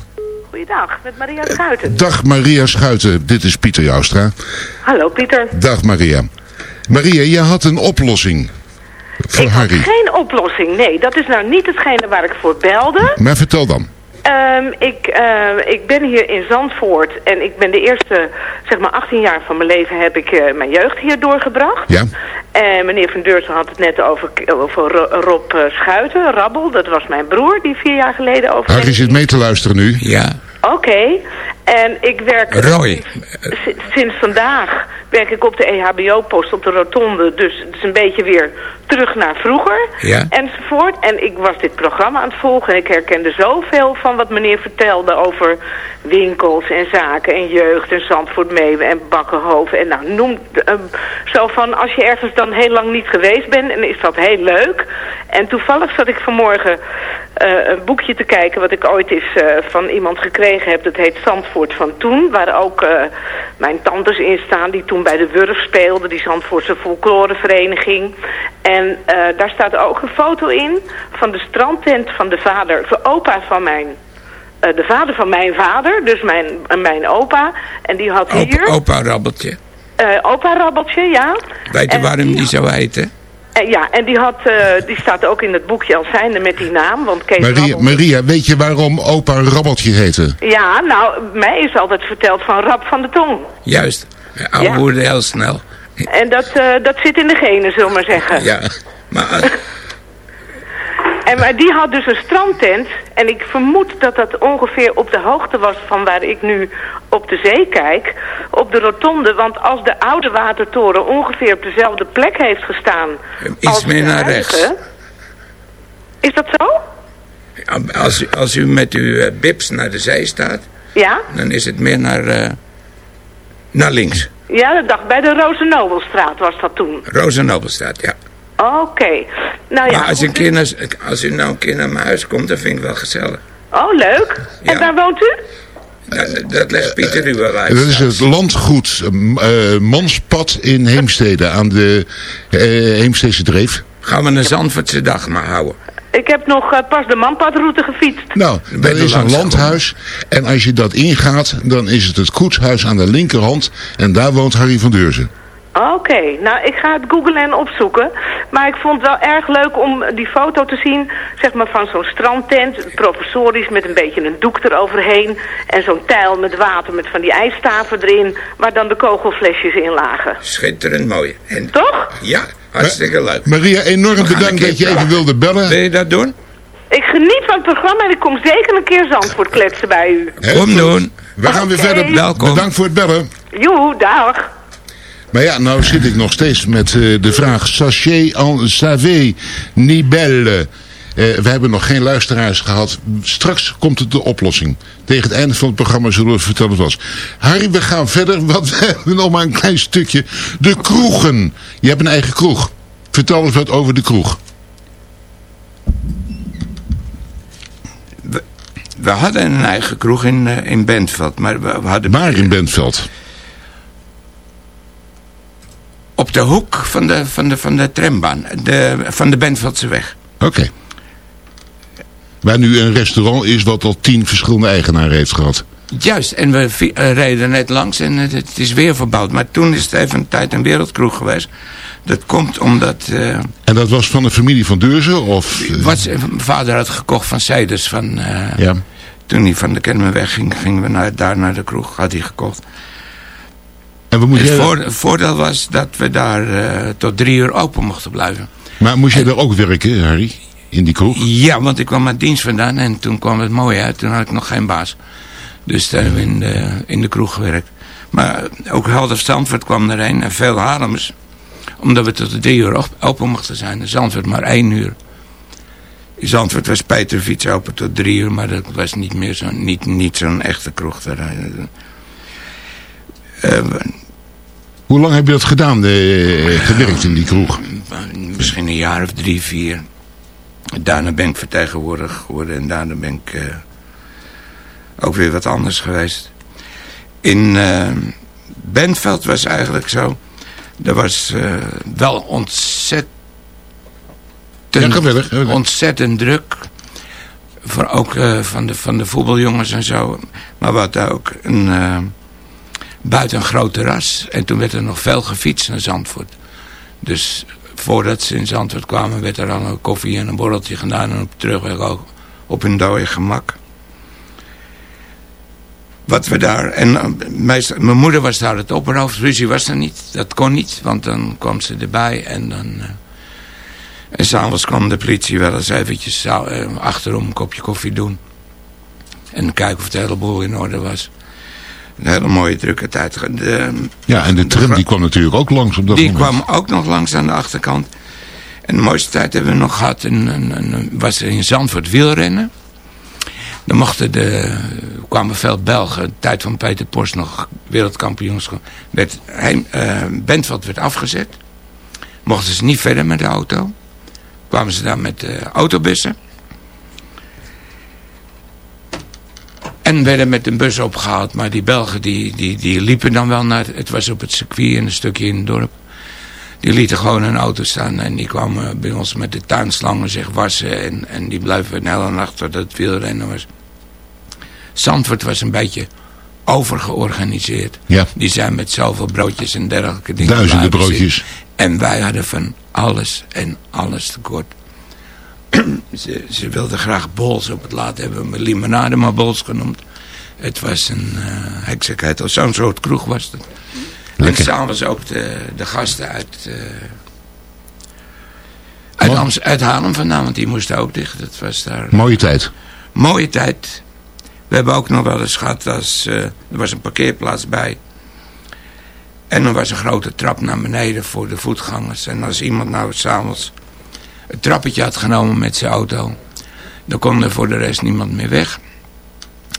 S11: Goeiedag, met Maria Schuiten.
S1: Dag Maria Schuiten, dit is Pieter Joustra.
S11: Hallo Pieter.
S1: Dag Maria. Maria, je had een oplossing voor Harry.
S11: Geen oplossing, nee. Dat is nou niet hetgene waar ik voor belde.
S1: Maar vertel dan.
S11: Ehm, ik, eh, ik ben hier in Zandvoort en ik ben de eerste, zeg maar 18 jaar van mijn leven heb ik eh, mijn jeugd hier doorgebracht.
S1: Ja.
S11: En meneer Van Deursen had het net over, over Ro- Rob eh, Schuiten, Rabbel. Dat was mijn broer die vier jaar geleden overleed.
S1: Harry zit mee te luisteren nu.
S9: Ja.
S11: Oké. En ik werk...
S9: Roy.
S11: si- Sinds vandaag werk ik op de EHBO-post op de rotonde. Dus het is een beetje weer terug naar vroeger.
S9: Ja.
S11: Enzovoort. En ik was dit programma aan het volgen. En ik herkende zoveel van wat meneer vertelde over winkels en zaken en jeugd en Zandvoort En Bakkenhoven. En nou, noem eh, zo van als je ergens dan heel lang niet geweest bent. En is dat heel leuk. En toevallig zat ik vanmorgen eh, een boekje te kijken wat ik ooit eens eh, van iemand gekregen heb. Dat heet Zandvoort van toen. Waar ook eh, mijn tantes in staan die toen bij de Wurf speelden. Die Zandvoortse folklorevereniging. En daar staat ook een foto in van de strandtent van de vader, van opa van mijn... eh, de vader van mijn vader, dus mijn, eh, mijn opa. En die had hier...
S9: Opa, opa Rabbeltje.
S11: eh, opa Rabbeltje, ja.
S9: Weet je
S11: En
S9: waarom die zo heet, hè?
S11: en ja, en die, had, eh, die staat ook in het boekje als zijnde met die naam. Want Kees
S1: Maria,
S11: Rabbel-
S1: Maria, weet je waarom opa Rabbeltje heette?
S11: Ja, nou, mij is altijd verteld van Rab van de Tong.
S9: Juist. Oude
S11: Ja.
S9: woorden heel snel.
S11: En dat, eh, dat zit in de genen, zullen we maar zeggen.
S9: Ja. Maar eh,
S11: En, maar die had dus een strandtent. En ik vermoed dat dat ongeveer op de hoogte was van waar ik nu op de zee kijk. Op de rotonde. Want als de oude watertoren ongeveer op dezelfde plek heeft gestaan.
S9: iets
S11: als
S9: meer naar rechts.
S11: Is dat zo?
S9: Als, u- als u met uw eh, bips naar de zee staat,
S11: Ja?
S9: dan is het meer naar, eh, naar links.
S11: Ja, dat dacht bij de Rozenobelstraat was dat toen.
S9: Rozenobelstraat, ja.
S11: Oké. Nou ja.
S9: maar als, u een keer naar, als u nou een keer naar mijn huis komt, dan vind ik wel gezellig.
S11: Oh, leuk.
S9: Ja.
S11: En daar woont u?
S9: Dat, dat legt Pieter u wel uit.
S1: Dat is het landgoed eh, Manspad in Heemstede aan de eh Heemstedse Dreef.
S9: Gaan we een Zandvoortse dag maar houden.
S11: Ik heb nog eh, pas de manpadroute gefietst.
S1: Nou, dat is een landhuis. En als je dat ingaat, dan is het het koetshuis aan de linkerhand. En daar woont Harry van Deurzen.
S11: Oké, nou ik ga het googlen en opzoeken. Maar ik vond het wel erg leuk om die foto te zien, zeg maar van zo'n strandtent, professorisch met een beetje een doek eroverheen. En zo'n tijl met water met van die ijsstaven erin, waar dan de kogelflesjes in lagen.
S9: Schitterend mooi. En,
S11: Toch?
S9: ja, hartstikke leuk.
S1: Maria, enorm bedankt dat je even wilde bellen.
S9: Wil je dat doen?
S11: Ik geniet van het programma en ik kom zeker een keer Zandvoort kletsen bij u.
S9: Kom doen.
S1: We gaan weer verder.
S9: Welkom.
S1: Bedankt voor het bellen.
S11: Joe, dag.
S1: Maar ja, nou zit ik nog steeds met eh, de vraag... Sachet en savé, ni belle. Eh, we hebben nog geen luisteraars gehad. Straks komt het de oplossing. Tegen het einde van het programma zullen we vertellen wat het was. Harry, we gaan verder, want we [laughs] hebben nog maar een klein stukje. De kroegen. Je hebt een eigen kroeg. Vertel eens wat over de kroeg.
S9: We hadden een eigen kroeg in, eh, in Bentveld. Maar we, we hadden
S1: Waar in Bentveld?
S9: Op de hoek van de, van de, van de trambaan. De, van de Bentveldse weg.
S1: Oké. Waar nu een restaurant is wat al tien verschillende eigenaren heeft gehad.
S9: Juist, en we eh, reden net langs en het, het is weer verbouwd. Maar toen is het even een tijd een wereldkroeg geweest. Dat komt omdat... eh,
S1: En dat was van de familie van Deurzen? Of, eh,
S9: wat mijn vader had gekocht van Seiders. Van,
S1: Ja.
S9: Toen hij van de Kennemerweg ging, gingen we naar, daar naar de kroeg. Had hij gekocht.
S1: En wat
S9: voordeel was dat we daar eh, tot drie uur open mochten blijven.
S1: Maar moest jij daar ook werken, Harry? In die kroeg?
S9: Ja, want ik kwam uit dienst vandaan en toen kwam het mooi uit. Toen had ik nog geen baas. Dus daar hebben we in de, in de kroeg gewerkt. Maar ook Helder Zandvoort kwam erheen en veel Haarlemers. Omdat we tot de drie uur op- open mochten zijn. In Zandvoort maar één uur. In Zandvoort was Peterfiets open tot drie uur. Maar dat was niet meer zo'n niet, niet zo'n echte kroeg. Daar, eh,
S1: Hoe lang heb je dat gedaan, eh, gewerkt in die kroeg?
S9: Misschien een jaar of drie, vier. Daarna ben ik vertegenwoordiger geworden en daarna ben ik eh, ook weer wat anders geweest. In eh Bentveld was eigenlijk zo. Er was eh, wel ontzettend,
S1: Ja,
S9: ontzettend druk. Voor ook eh, van, de, van de voetbaljongens en zo. Maar we hadden ook een, eh, buiten een groot terras. En toen werd er nog veel gefietst naar Zandvoort. Dus voordat ze in Zandvoort kwamen werd er al een koffie en een borreltje gedaan. En op terugweg ook op hun dode gemak. Wat we daar... En eh, mijn moeder was daar het opperhoofd. Ruzie was er niet. Dat kon niet. Want dan kwam ze erbij en dan... eh, en s'avonds kwam de politie wel eens eventjes eh, achterom een kopje koffie doen. En kijken of het hele boel in orde was. Een hele mooie drukke tijd. De,
S1: Ja, en de tram die kwam natuurlijk ook langs op dat
S9: die
S1: moment.
S9: kwam ook nog langs aan de achterkant. En de mooiste tijd hebben we nog gehad. Een, een, een- was er in Zandvoort wielrennen. Dan mochten de, kwamen veel Belgen. De tijd van Peter Post nog wereldkampioenschap. Werd, eh, Bentveld werd afgezet. Mochten ze niet verder met de auto. Kwamen ze daar met de autobussen. En werden met een bus opgehaald. Maar die Belgen die, die, die liepen dan wel naar... Het was op het circuit en een stukje in het dorp. Die lieten gewoon een auto staan. En die kwamen bij ons met de tuinslangen zich wassen. En, en die blijven een hele nacht totdat het wielrennen was. Zandvoort was een beetje overgeorganiseerd.
S1: Ja.
S9: Die zijn met zoveel broodjes en dergelijke dingen.
S1: Duizenden broodjes.
S9: zitten. En wij hadden van alles en alles tekort. [clears throat] ze, ze wilden graag bols op het laat hebben. we limonade maar bols genoemd. Het was een uh, heksigheid. Zo'n soort kroeg was het.
S1: Lekker.
S9: En s'avonds ook de, de gasten uit, uh, uit,
S1: Mooi.
S9: Amst- uit Haarlem vandaan. Want die moesten ook dicht. Dat was daar...
S1: Mooie tijd.
S9: Mooie tijd. We hebben ook nog wel eens gehad als... eh, er was een parkeerplaats bij. En er was een grote trap naar beneden voor de voetgangers. En als iemand nou s'avonds een trappetje had genomen met zijn auto... dan kon er voor de rest niemand meer weg.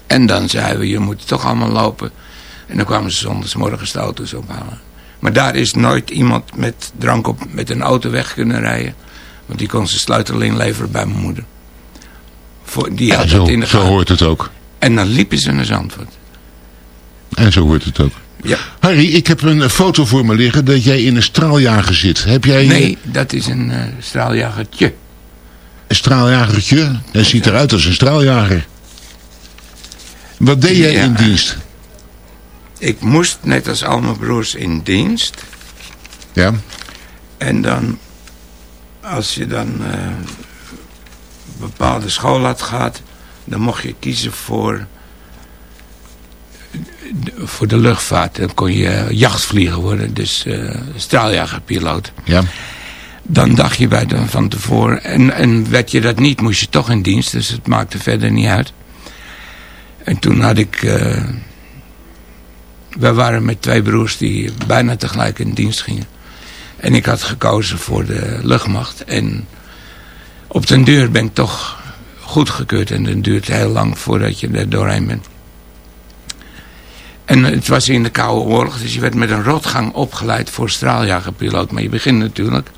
S9: En dan zeiden we, je moet toch allemaal lopen. En dan kwamen ze zondagsmorgens de auto's ophalen. Maar daar is nooit iemand met drank op met een auto weg kunnen rijden. Want die kon zijn sleutel inleveren bij mijn moeder. Voor, die
S1: Ja,
S9: had
S1: zo,
S9: het in de
S1: zo hoort het ook.
S9: En dan liepen ze naar Zandvoort.
S1: En zo hoort het ook.
S9: Ja.
S1: Harry, ik heb een eh, foto voor me liggen dat jij in een straaljager zit. Heb jij
S9: Nee, dat is een eh, straaljagertje.
S1: een straaljagertje? Hij ziet eruit als een straaljager. Wat deed jij
S9: Ja.
S1: in dienst?
S9: Ik moest net als al mijn broers in dienst.
S1: Ja.
S9: En dan, als je dan eh, een bepaalde school had gehad, dan mocht je kiezen voor, voor de luchtvaart. Dan kon je jachtvlieger worden, dus eh straaljagerpiloot.
S1: Ja.
S9: Dan dacht je bij de, van tevoren, en, en werd je dat niet, moest je toch in dienst, dus het maakte verder niet uit. En toen had ik, eh we waren met twee broers die bijna tegelijk in dienst gingen. En ik had gekozen voor de luchtmacht. En op den duur ben ik toch goedgekeurd. En het duurt heel lang voordat je er doorheen bent. En het was in de Koude Oorlog. Dus je werd met een rotgang opgeleid voor straaljagerpiloot. Maar je begint natuurlijk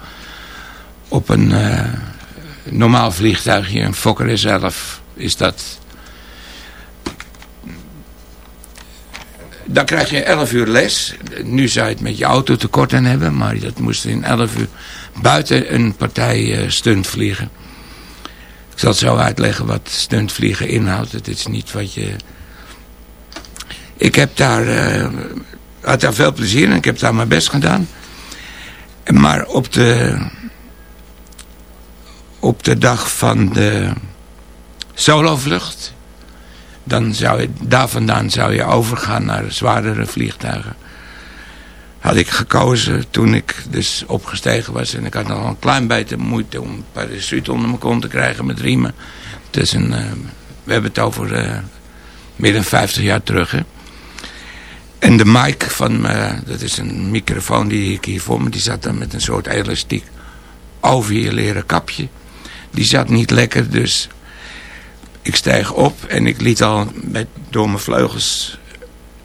S9: op een eh, normaal vliegtuigje. Een Fokker S11 is dat. Dan krijg je 11 uur les. Nu zou je het met je auto tekort aan hebben. Maar dat moest in 11 uur buiten een partij eh, stunt vliegen. Ik zal het zo uitleggen wat stuntvliegen inhoudt. Het is niet wat je... Ik heb daar, eh, had daar veel plezier in. Ik heb daar mijn best gedaan. Maar op de, op de dag van de solovlucht... dan zou je, daar vandaan zou je overgaan naar zwaardere vliegtuigen. Had ik gekozen toen ik dus opgestegen was. En ik had nog een klein beetje moeite om een parachute onder mijn kont te krijgen met riemen. Het is een, eh, we hebben het over eh, meer dan 50 jaar terug. Hè? En de mic van me, dat is een microfoon die ik hier voor me, die zat dan met een soort elastiek over je leren kapje. Die zat niet lekker, dus ik steeg op en ik liet al met, door mijn vleugels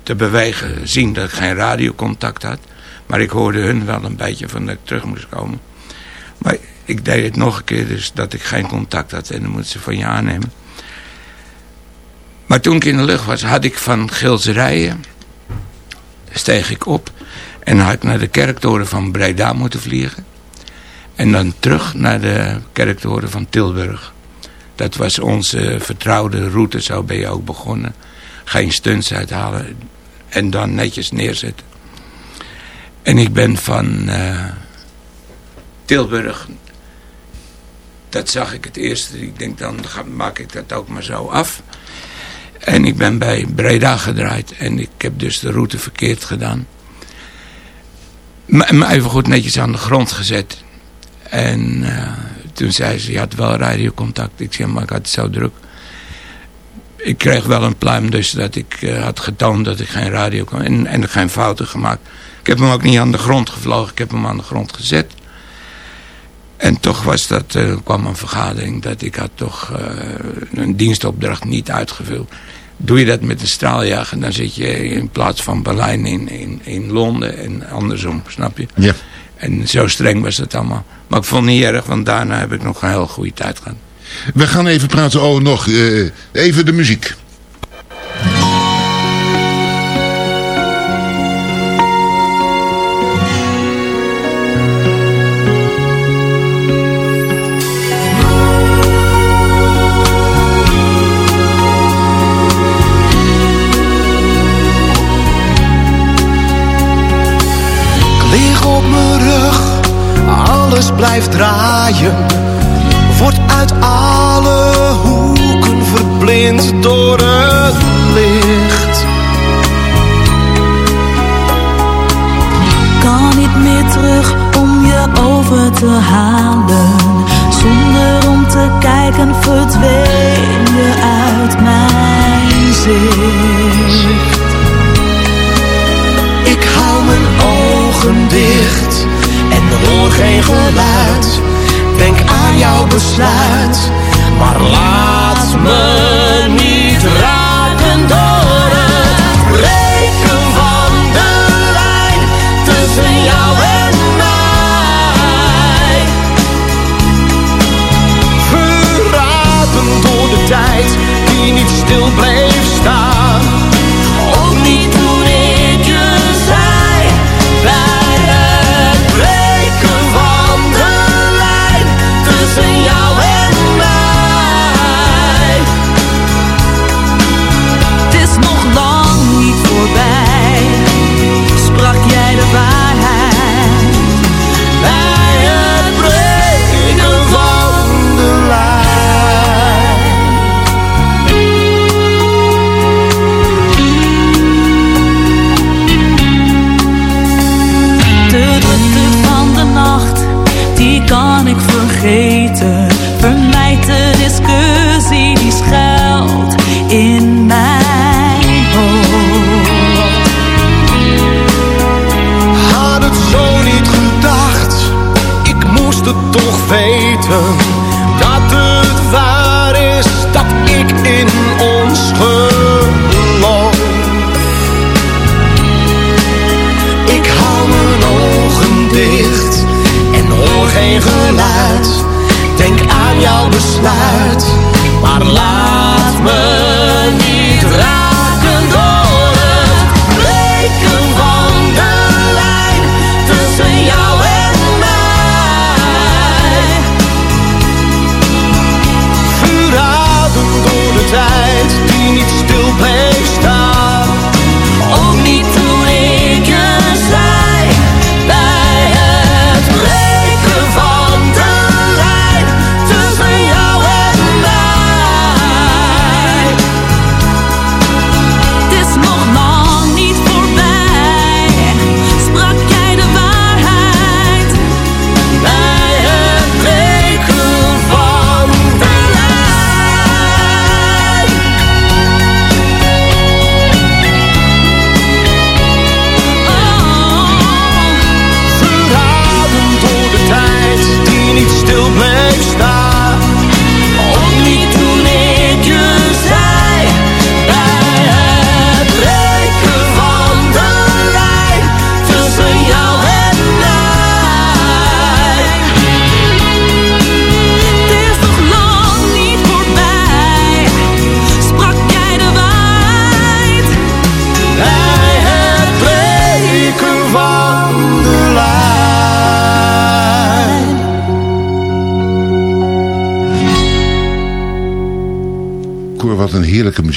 S9: te bewegen zien dat ik geen radiocontact had. Maar ik hoorde hun wel een beetje van dat ik terug moest komen. Maar ik deed het nog een keer, dus dat ik geen contact had. En dan moeten ze van je aannemen. Maar toen ik in de lucht was, had ik van Gilserijen... steeg ik op en had naar de kerktoren van Breda moeten vliegen. En dan terug naar de kerktoren van Tilburg. Dat was onze vertrouwde route, zo ben je ook begonnen. Geen stunts uithalen en dan netjes neerzetten. En ik ben van eh, Tilburg, dat zag ik het eerste. Ik denk dan ga- maak ik dat ook maar zo af. En ik ben bij Breda gedraaid en ik heb dus de route verkeerd gedaan. Me even goed netjes aan de grond gezet. En eh, toen zei ze, je had wel radiocontact. Ik zei, maar ik had het zo druk. Ik kreeg wel een pluim dus dat ik eh, had getoond dat ik geen radio kon. En, en geen fouten gemaakt. Ik heb hem ook niet aan de grond gevlogen. Ik heb hem aan de grond gezet. En toch was dat, eh, kwam een vergadering dat ik had toch eh, een dienstopdracht niet uitgevuld. Doe je dat met de straaljager, dan zit je in plaats van Berlijn in, in, in Londen en andersom, snap je?
S1: Ja.
S9: En zo streng was het allemaal. Maar ik vond het niet erg, want daarna heb ik nog een heel goede tijd gehad.
S1: We gaan even praten over nog eh, even de muziek.
S10: Alles blijft draaien. Wordt uit alle hoeken verblind door het licht.
S5: kan niet meer terug om je over te halen. Zonder om te kijken verdween je uit mijn zicht.
S10: Ik hou mijn ogen dicht hoor geen geluid. Denk aan jouw besluit, maar laat me niet raken door het breken van de lijn tussen jou en mij. Verraden door de tijd die niet stil bleef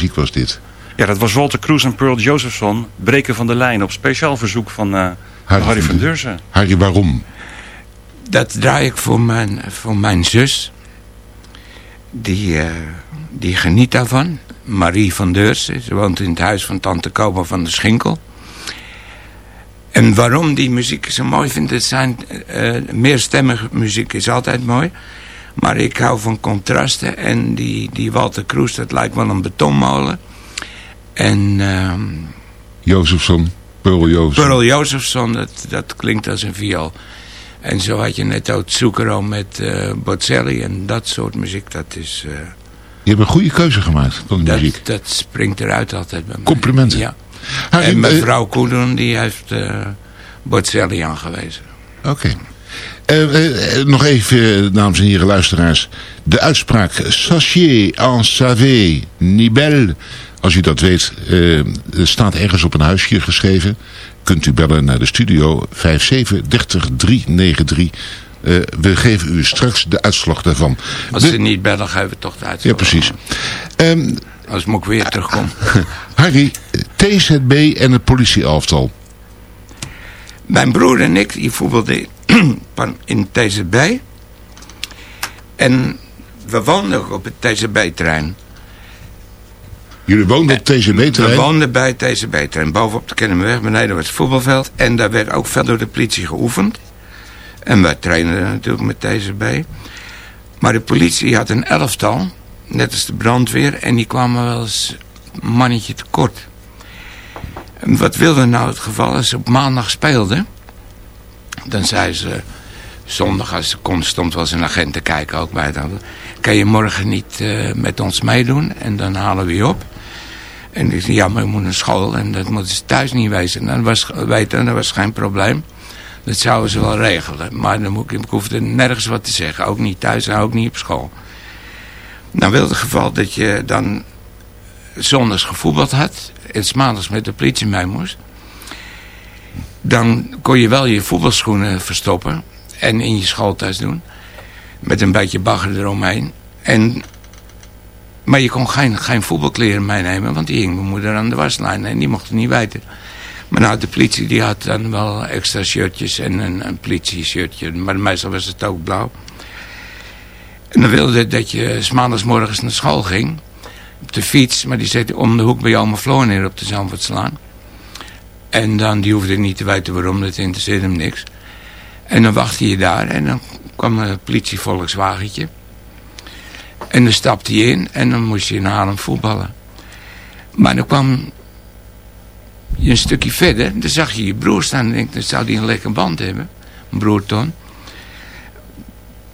S1: muziek was dit.
S8: Ja, dat was Walter Cruz en Pearl Josephson. Breken van de lijn op speciaal verzoek van eh, Harry, van Deurzen.
S1: Harry, waarom?
S9: Dat draai ik voor mijn, voor mijn zus. Die, eh, die geniet daarvan. Marie van Deursen. Ze woont in het huis van tante Koma van de Schinkel. En waarom die muziek zo mooi vind, het zijn eh, meerstemmige muziek is altijd mooi. Maar ik hou van contrasten en die, die Walter Kroes, dat lijkt wel een betonmolen. En... ehm
S1: Jozefson, Pearl Jozefson.
S9: Pearl Josephson, dat, dat klinkt als een viool. En zo had je net ook Zucchero met Bocelli en dat soort muziek. Dat is... eh,
S1: Je hebt een goede keuze gemaakt van de
S9: dat,
S1: muziek.
S9: dat springt eruit altijd bij mij.
S1: Complimenten.
S9: Ja.
S1: Harry,
S9: en mevrouw Koenen, die heeft eh Bocelli aangewezen.
S1: Oké. Eh, nog even, eh, dames en heren luisteraars. De uitspraak sachet en savé nibel. Als u dat weet, eh, staat ergens op een huisje geschreven. Kunt u bellen naar de studio 57 30 393. Eh, we geven u straks de uitslag daarvan.
S9: Als
S1: De-
S9: ze niet bellen, geven we toch de
S1: ja,
S9: uitslag.
S1: precies. Ehm,
S9: Als ik weer terugkomen. [laughs]
S1: Harry, TZB en het politieelftal.
S9: Mijn broer en ik, die voetbalden [clears throat] in TZB. En we woonden ook op het TZB-terrein.
S1: Jullie woonden op
S9: We
S1: TZB-terrein?
S9: woonden bij het TZB-terrein. Bovenop de Kennemerweg, beneden was het voetbalveld. En daar werd ook veel door de politie geoefend. En wij trainden natuurlijk met TZB. Maar de politie had een elftal, net als de brandweer. En die kwamen wel eens een mannetje tekort. En wat wilde nou het geval? Als ze op maandag speelden, dan zei ze... Zondag als ze kon, stond wel eens een agent te kijken ook bij auto. Kan je morgen niet eh, met ons meedoen? En dan halen we je op. En ik zei, ja, maar je moet naar school en dat moeten ze thuis niet wezen. Dat was, weten, dat was geen probleem. Dat zouden ze wel regelen. Maar dan ik, ik hoefde nergens wat te zeggen. Ook niet thuis en ook niet op school. Nou wil het geval dat je dan zondags gevoetbald had. En 's maandags met de politie mee moest. Dan kon je wel je voetbalschoenen verstoppen. En in je schooltas doen. Met een beetje bagger eromheen. En maar je kon geen, geen voetbalkleren meenemen, want die hing mijn moeder aan de waslijn en die mocht het niet weten. Maar nou, de politie die had dan wel extra shirtjes en een, politieshirtje, maar meestal was het ook blauw. En dan wilde dat je 's maandagsmorgens naar school ging, op de fiets, maar die zette om de hoek bij oma Floor neer op de Zandvoortslaan. En dan, die hoefde niet te weten waarom, dat interesseerde hem niks. En dan wachtte je daar en dan kwam een politievolkswagentje. En dan stapte je in en dan moest je in Haarlem voetballen. Maar dan kwam je een stukje verder. Dan zag je je broer staan en denk, dan zou die een lekker band hebben. Mijn broer Ton.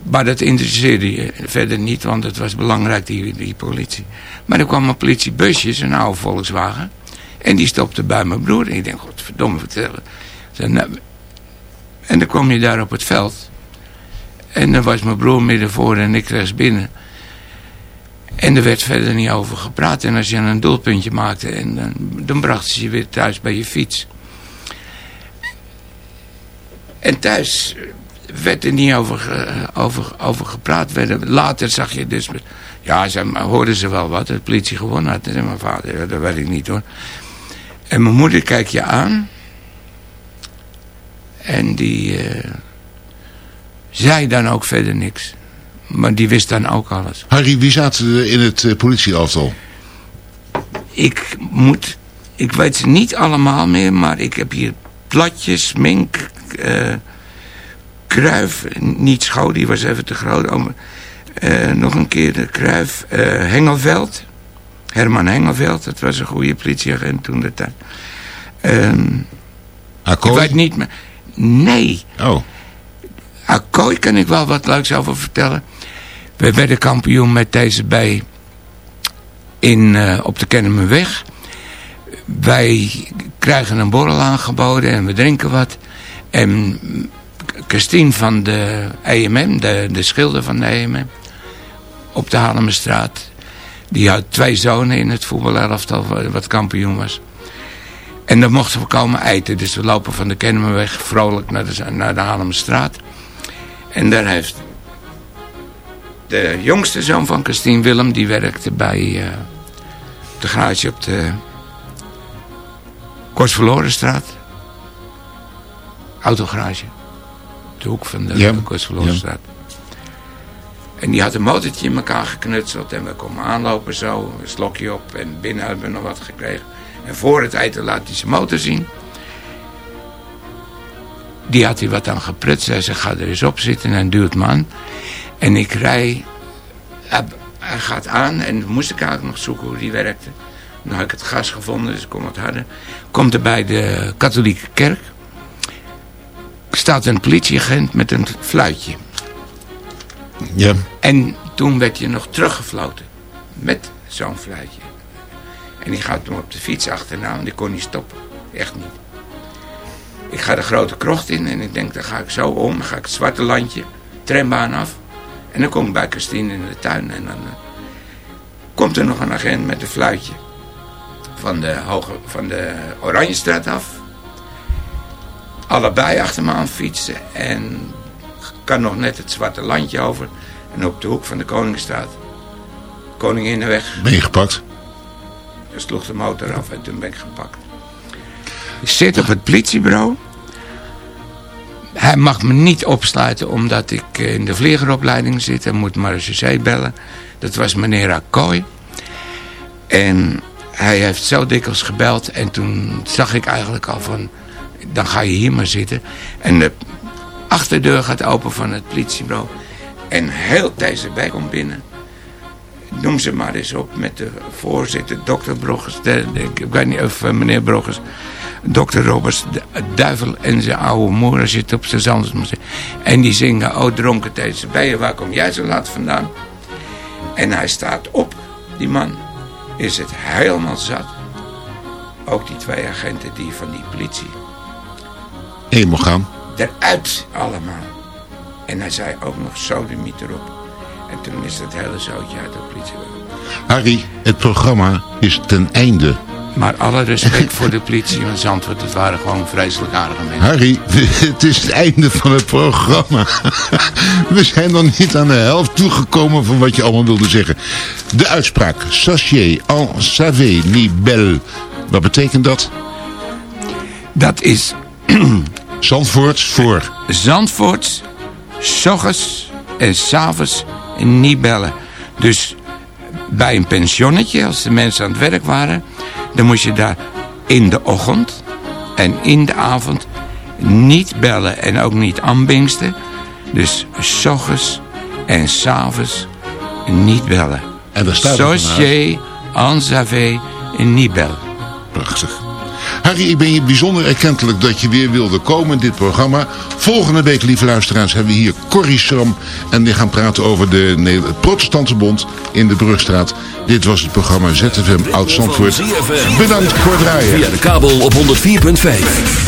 S9: Maar dat interesseerde je verder niet, want het was belangrijk, die, die politie. Maar er kwam een politiebusje, een oude Volkswagen. En die stopte bij mijn broer. En ik denk, godverdomme, vertellen. Nou, en dan kwam je daar op het veld. En dan was mijn broer midden voor en ik rechts binnen. En er werd verder niet over gepraat. En als je een doelpuntje maakte, en dan, dan brachten ze je weer thuis bij je fiets. En thuis werd er niet over, over, over gepraat. Werden, later zag je dus... Ja, ze, hoorden ze wel wat, de politie gewonnen had. En mijn vader, dat weet ik niet hoor. En mijn moeder kijkt je aan. En die eh, zei dan ook verder niks. Maar die wist dan ook alles.
S1: Harry, wie zat er in het uh?
S9: Ik moet... Ik weet ze niet allemaal meer, maar ik heb hier Platjes, Mink, eh Kruif, niet Schouw, die was even te groot. Oh, nog een keer de Kruif, Hengelveld. Herman Hengelveld, dat was een goede politieagent toen de tijd. Ehm, ik weet niet meer. Nee.
S1: Oh.
S9: Akkooi kan ik wel wat leuks over vertellen. We werden kampioen met TCB in, eh, op de Kennemerweg. Wij krijgen een borrel aangeboden en we drinken wat. En Christine van de EMM, de, de schilder van de EMM, op de Haarlemmerstraat. Die had twee zonen in het voetbalelftal wat kampioen was. En dan mochten we komen eten. Dus we lopen van de Kennemerweg vrolijk naar de, naar de. En daar heeft de jongste zoon van Christine Willem, die werkte bij, eh, de garage op de Kortverlorenstraat. Autogarage. De hoek van de
S1: Ja.
S9: En die had een motortje in elkaar geknutseld. En we komen aanlopen zo. Een slokje op. En binnen hebben we nog wat gekregen. En voor het eten laat hij zijn motor zien. Die had hij wat aan geprutst. Hij zei, ga er eens op zitten en duwt me aan. En ik rij... Hij, gaat aan en moest ik eigenlijk nog zoeken hoe die werkte. Nu heb ik het gas gevonden, dus ik kom wat harder. Komt er bij de katholieke kerk. Staat een politieagent met een fluitje.
S1: Ja.
S9: En toen werd je nog teruggefloten. Met zo'n fluitje. En die gaat toen op de fiets achterna, want die kon niet stoppen. Echt niet. Ik ga de grote krocht in en ik denk, dan ga ik zo om. Dan ga ik het zwarte landje, trambaan af. En dan kom ik bij Christine in de tuin. En dan eh, komt er nog een agent met een fluitje. Van de, hoge, van de Oranjestraat af. Allebei achter me aan fietsen. En kan nog net het zwarte landje over. En op de hoek van de Koningsstraat. Koninginnenweg.
S1: Ben je gepakt?
S9: Er sloeg de motor af en toen ben ik gepakt. Ik zit op het politiebureau. Hij mag me niet opsluiten omdat ik eh, in de vliegeropleiding zit. Hij moet zee bellen. Dat was meneer Akkooi. En hij heeft zo dikwijls gebeld. En toen zag ik eigenlijk al van... Dan ga je hier maar zitten. En de achterdeur gaat open van het politiebureau. En heel TCB komt binnen. Noem ze maar eens op met de voorzitter, dokter Broggers. Ik weet niet of eh, meneer Broggers. Dokter Roberts, de duivel en zijn oude moeder zit op zijn zanders. En die zingen, oh dronken TCB, waar kom jij zo laat vandaan? En hij staat op, die man. Is het helemaal zat. Ook die twee agenten die van die politie.
S1: Eenmaal gaan.
S9: Eruit allemaal. En hij zei ook nog sodemiet erop. En toen is dat hele zootje uit de politie.
S1: Harry, het programma is ten einde.
S9: Maar alle respect voor de politie van Zandvoort. Het waren gewoon vreselijk aardige mensen.
S1: Harry, [laughs] het is het einde van het programma. [laughs] We zijn nog niet aan de helft toegekomen van wat je allemaal wilde zeggen. De uitspraak, sachet en savé ni belle. Wat betekent dat?
S9: Dat is...
S1: Zandvoorts voor...
S9: Zandvoorts, s'ochtends en s'avonds niet bellen. Dus bij een pensionnetje, als de mensen aan het werk waren... dan moest je daar in de ochtend en in de avond niet bellen en ook niet aanbingsten. Dus s'ochtends en s'avonds niet bellen.
S1: En daar staat
S9: Sachet, en niet bellen.
S1: Prachtig. Harry, ik ben je bijzonder erkentelijk dat je weer wilde komen in dit programma. Volgende week, lieve luisteraars, hebben we hier Corrie Schram. En we gaan praten over de Protestantse Bond in de Brugstraat. Dit was het programma ZFM Oud-Zandvoort. Bedankt voor het draaien.
S12: Via de kabel op 104.5.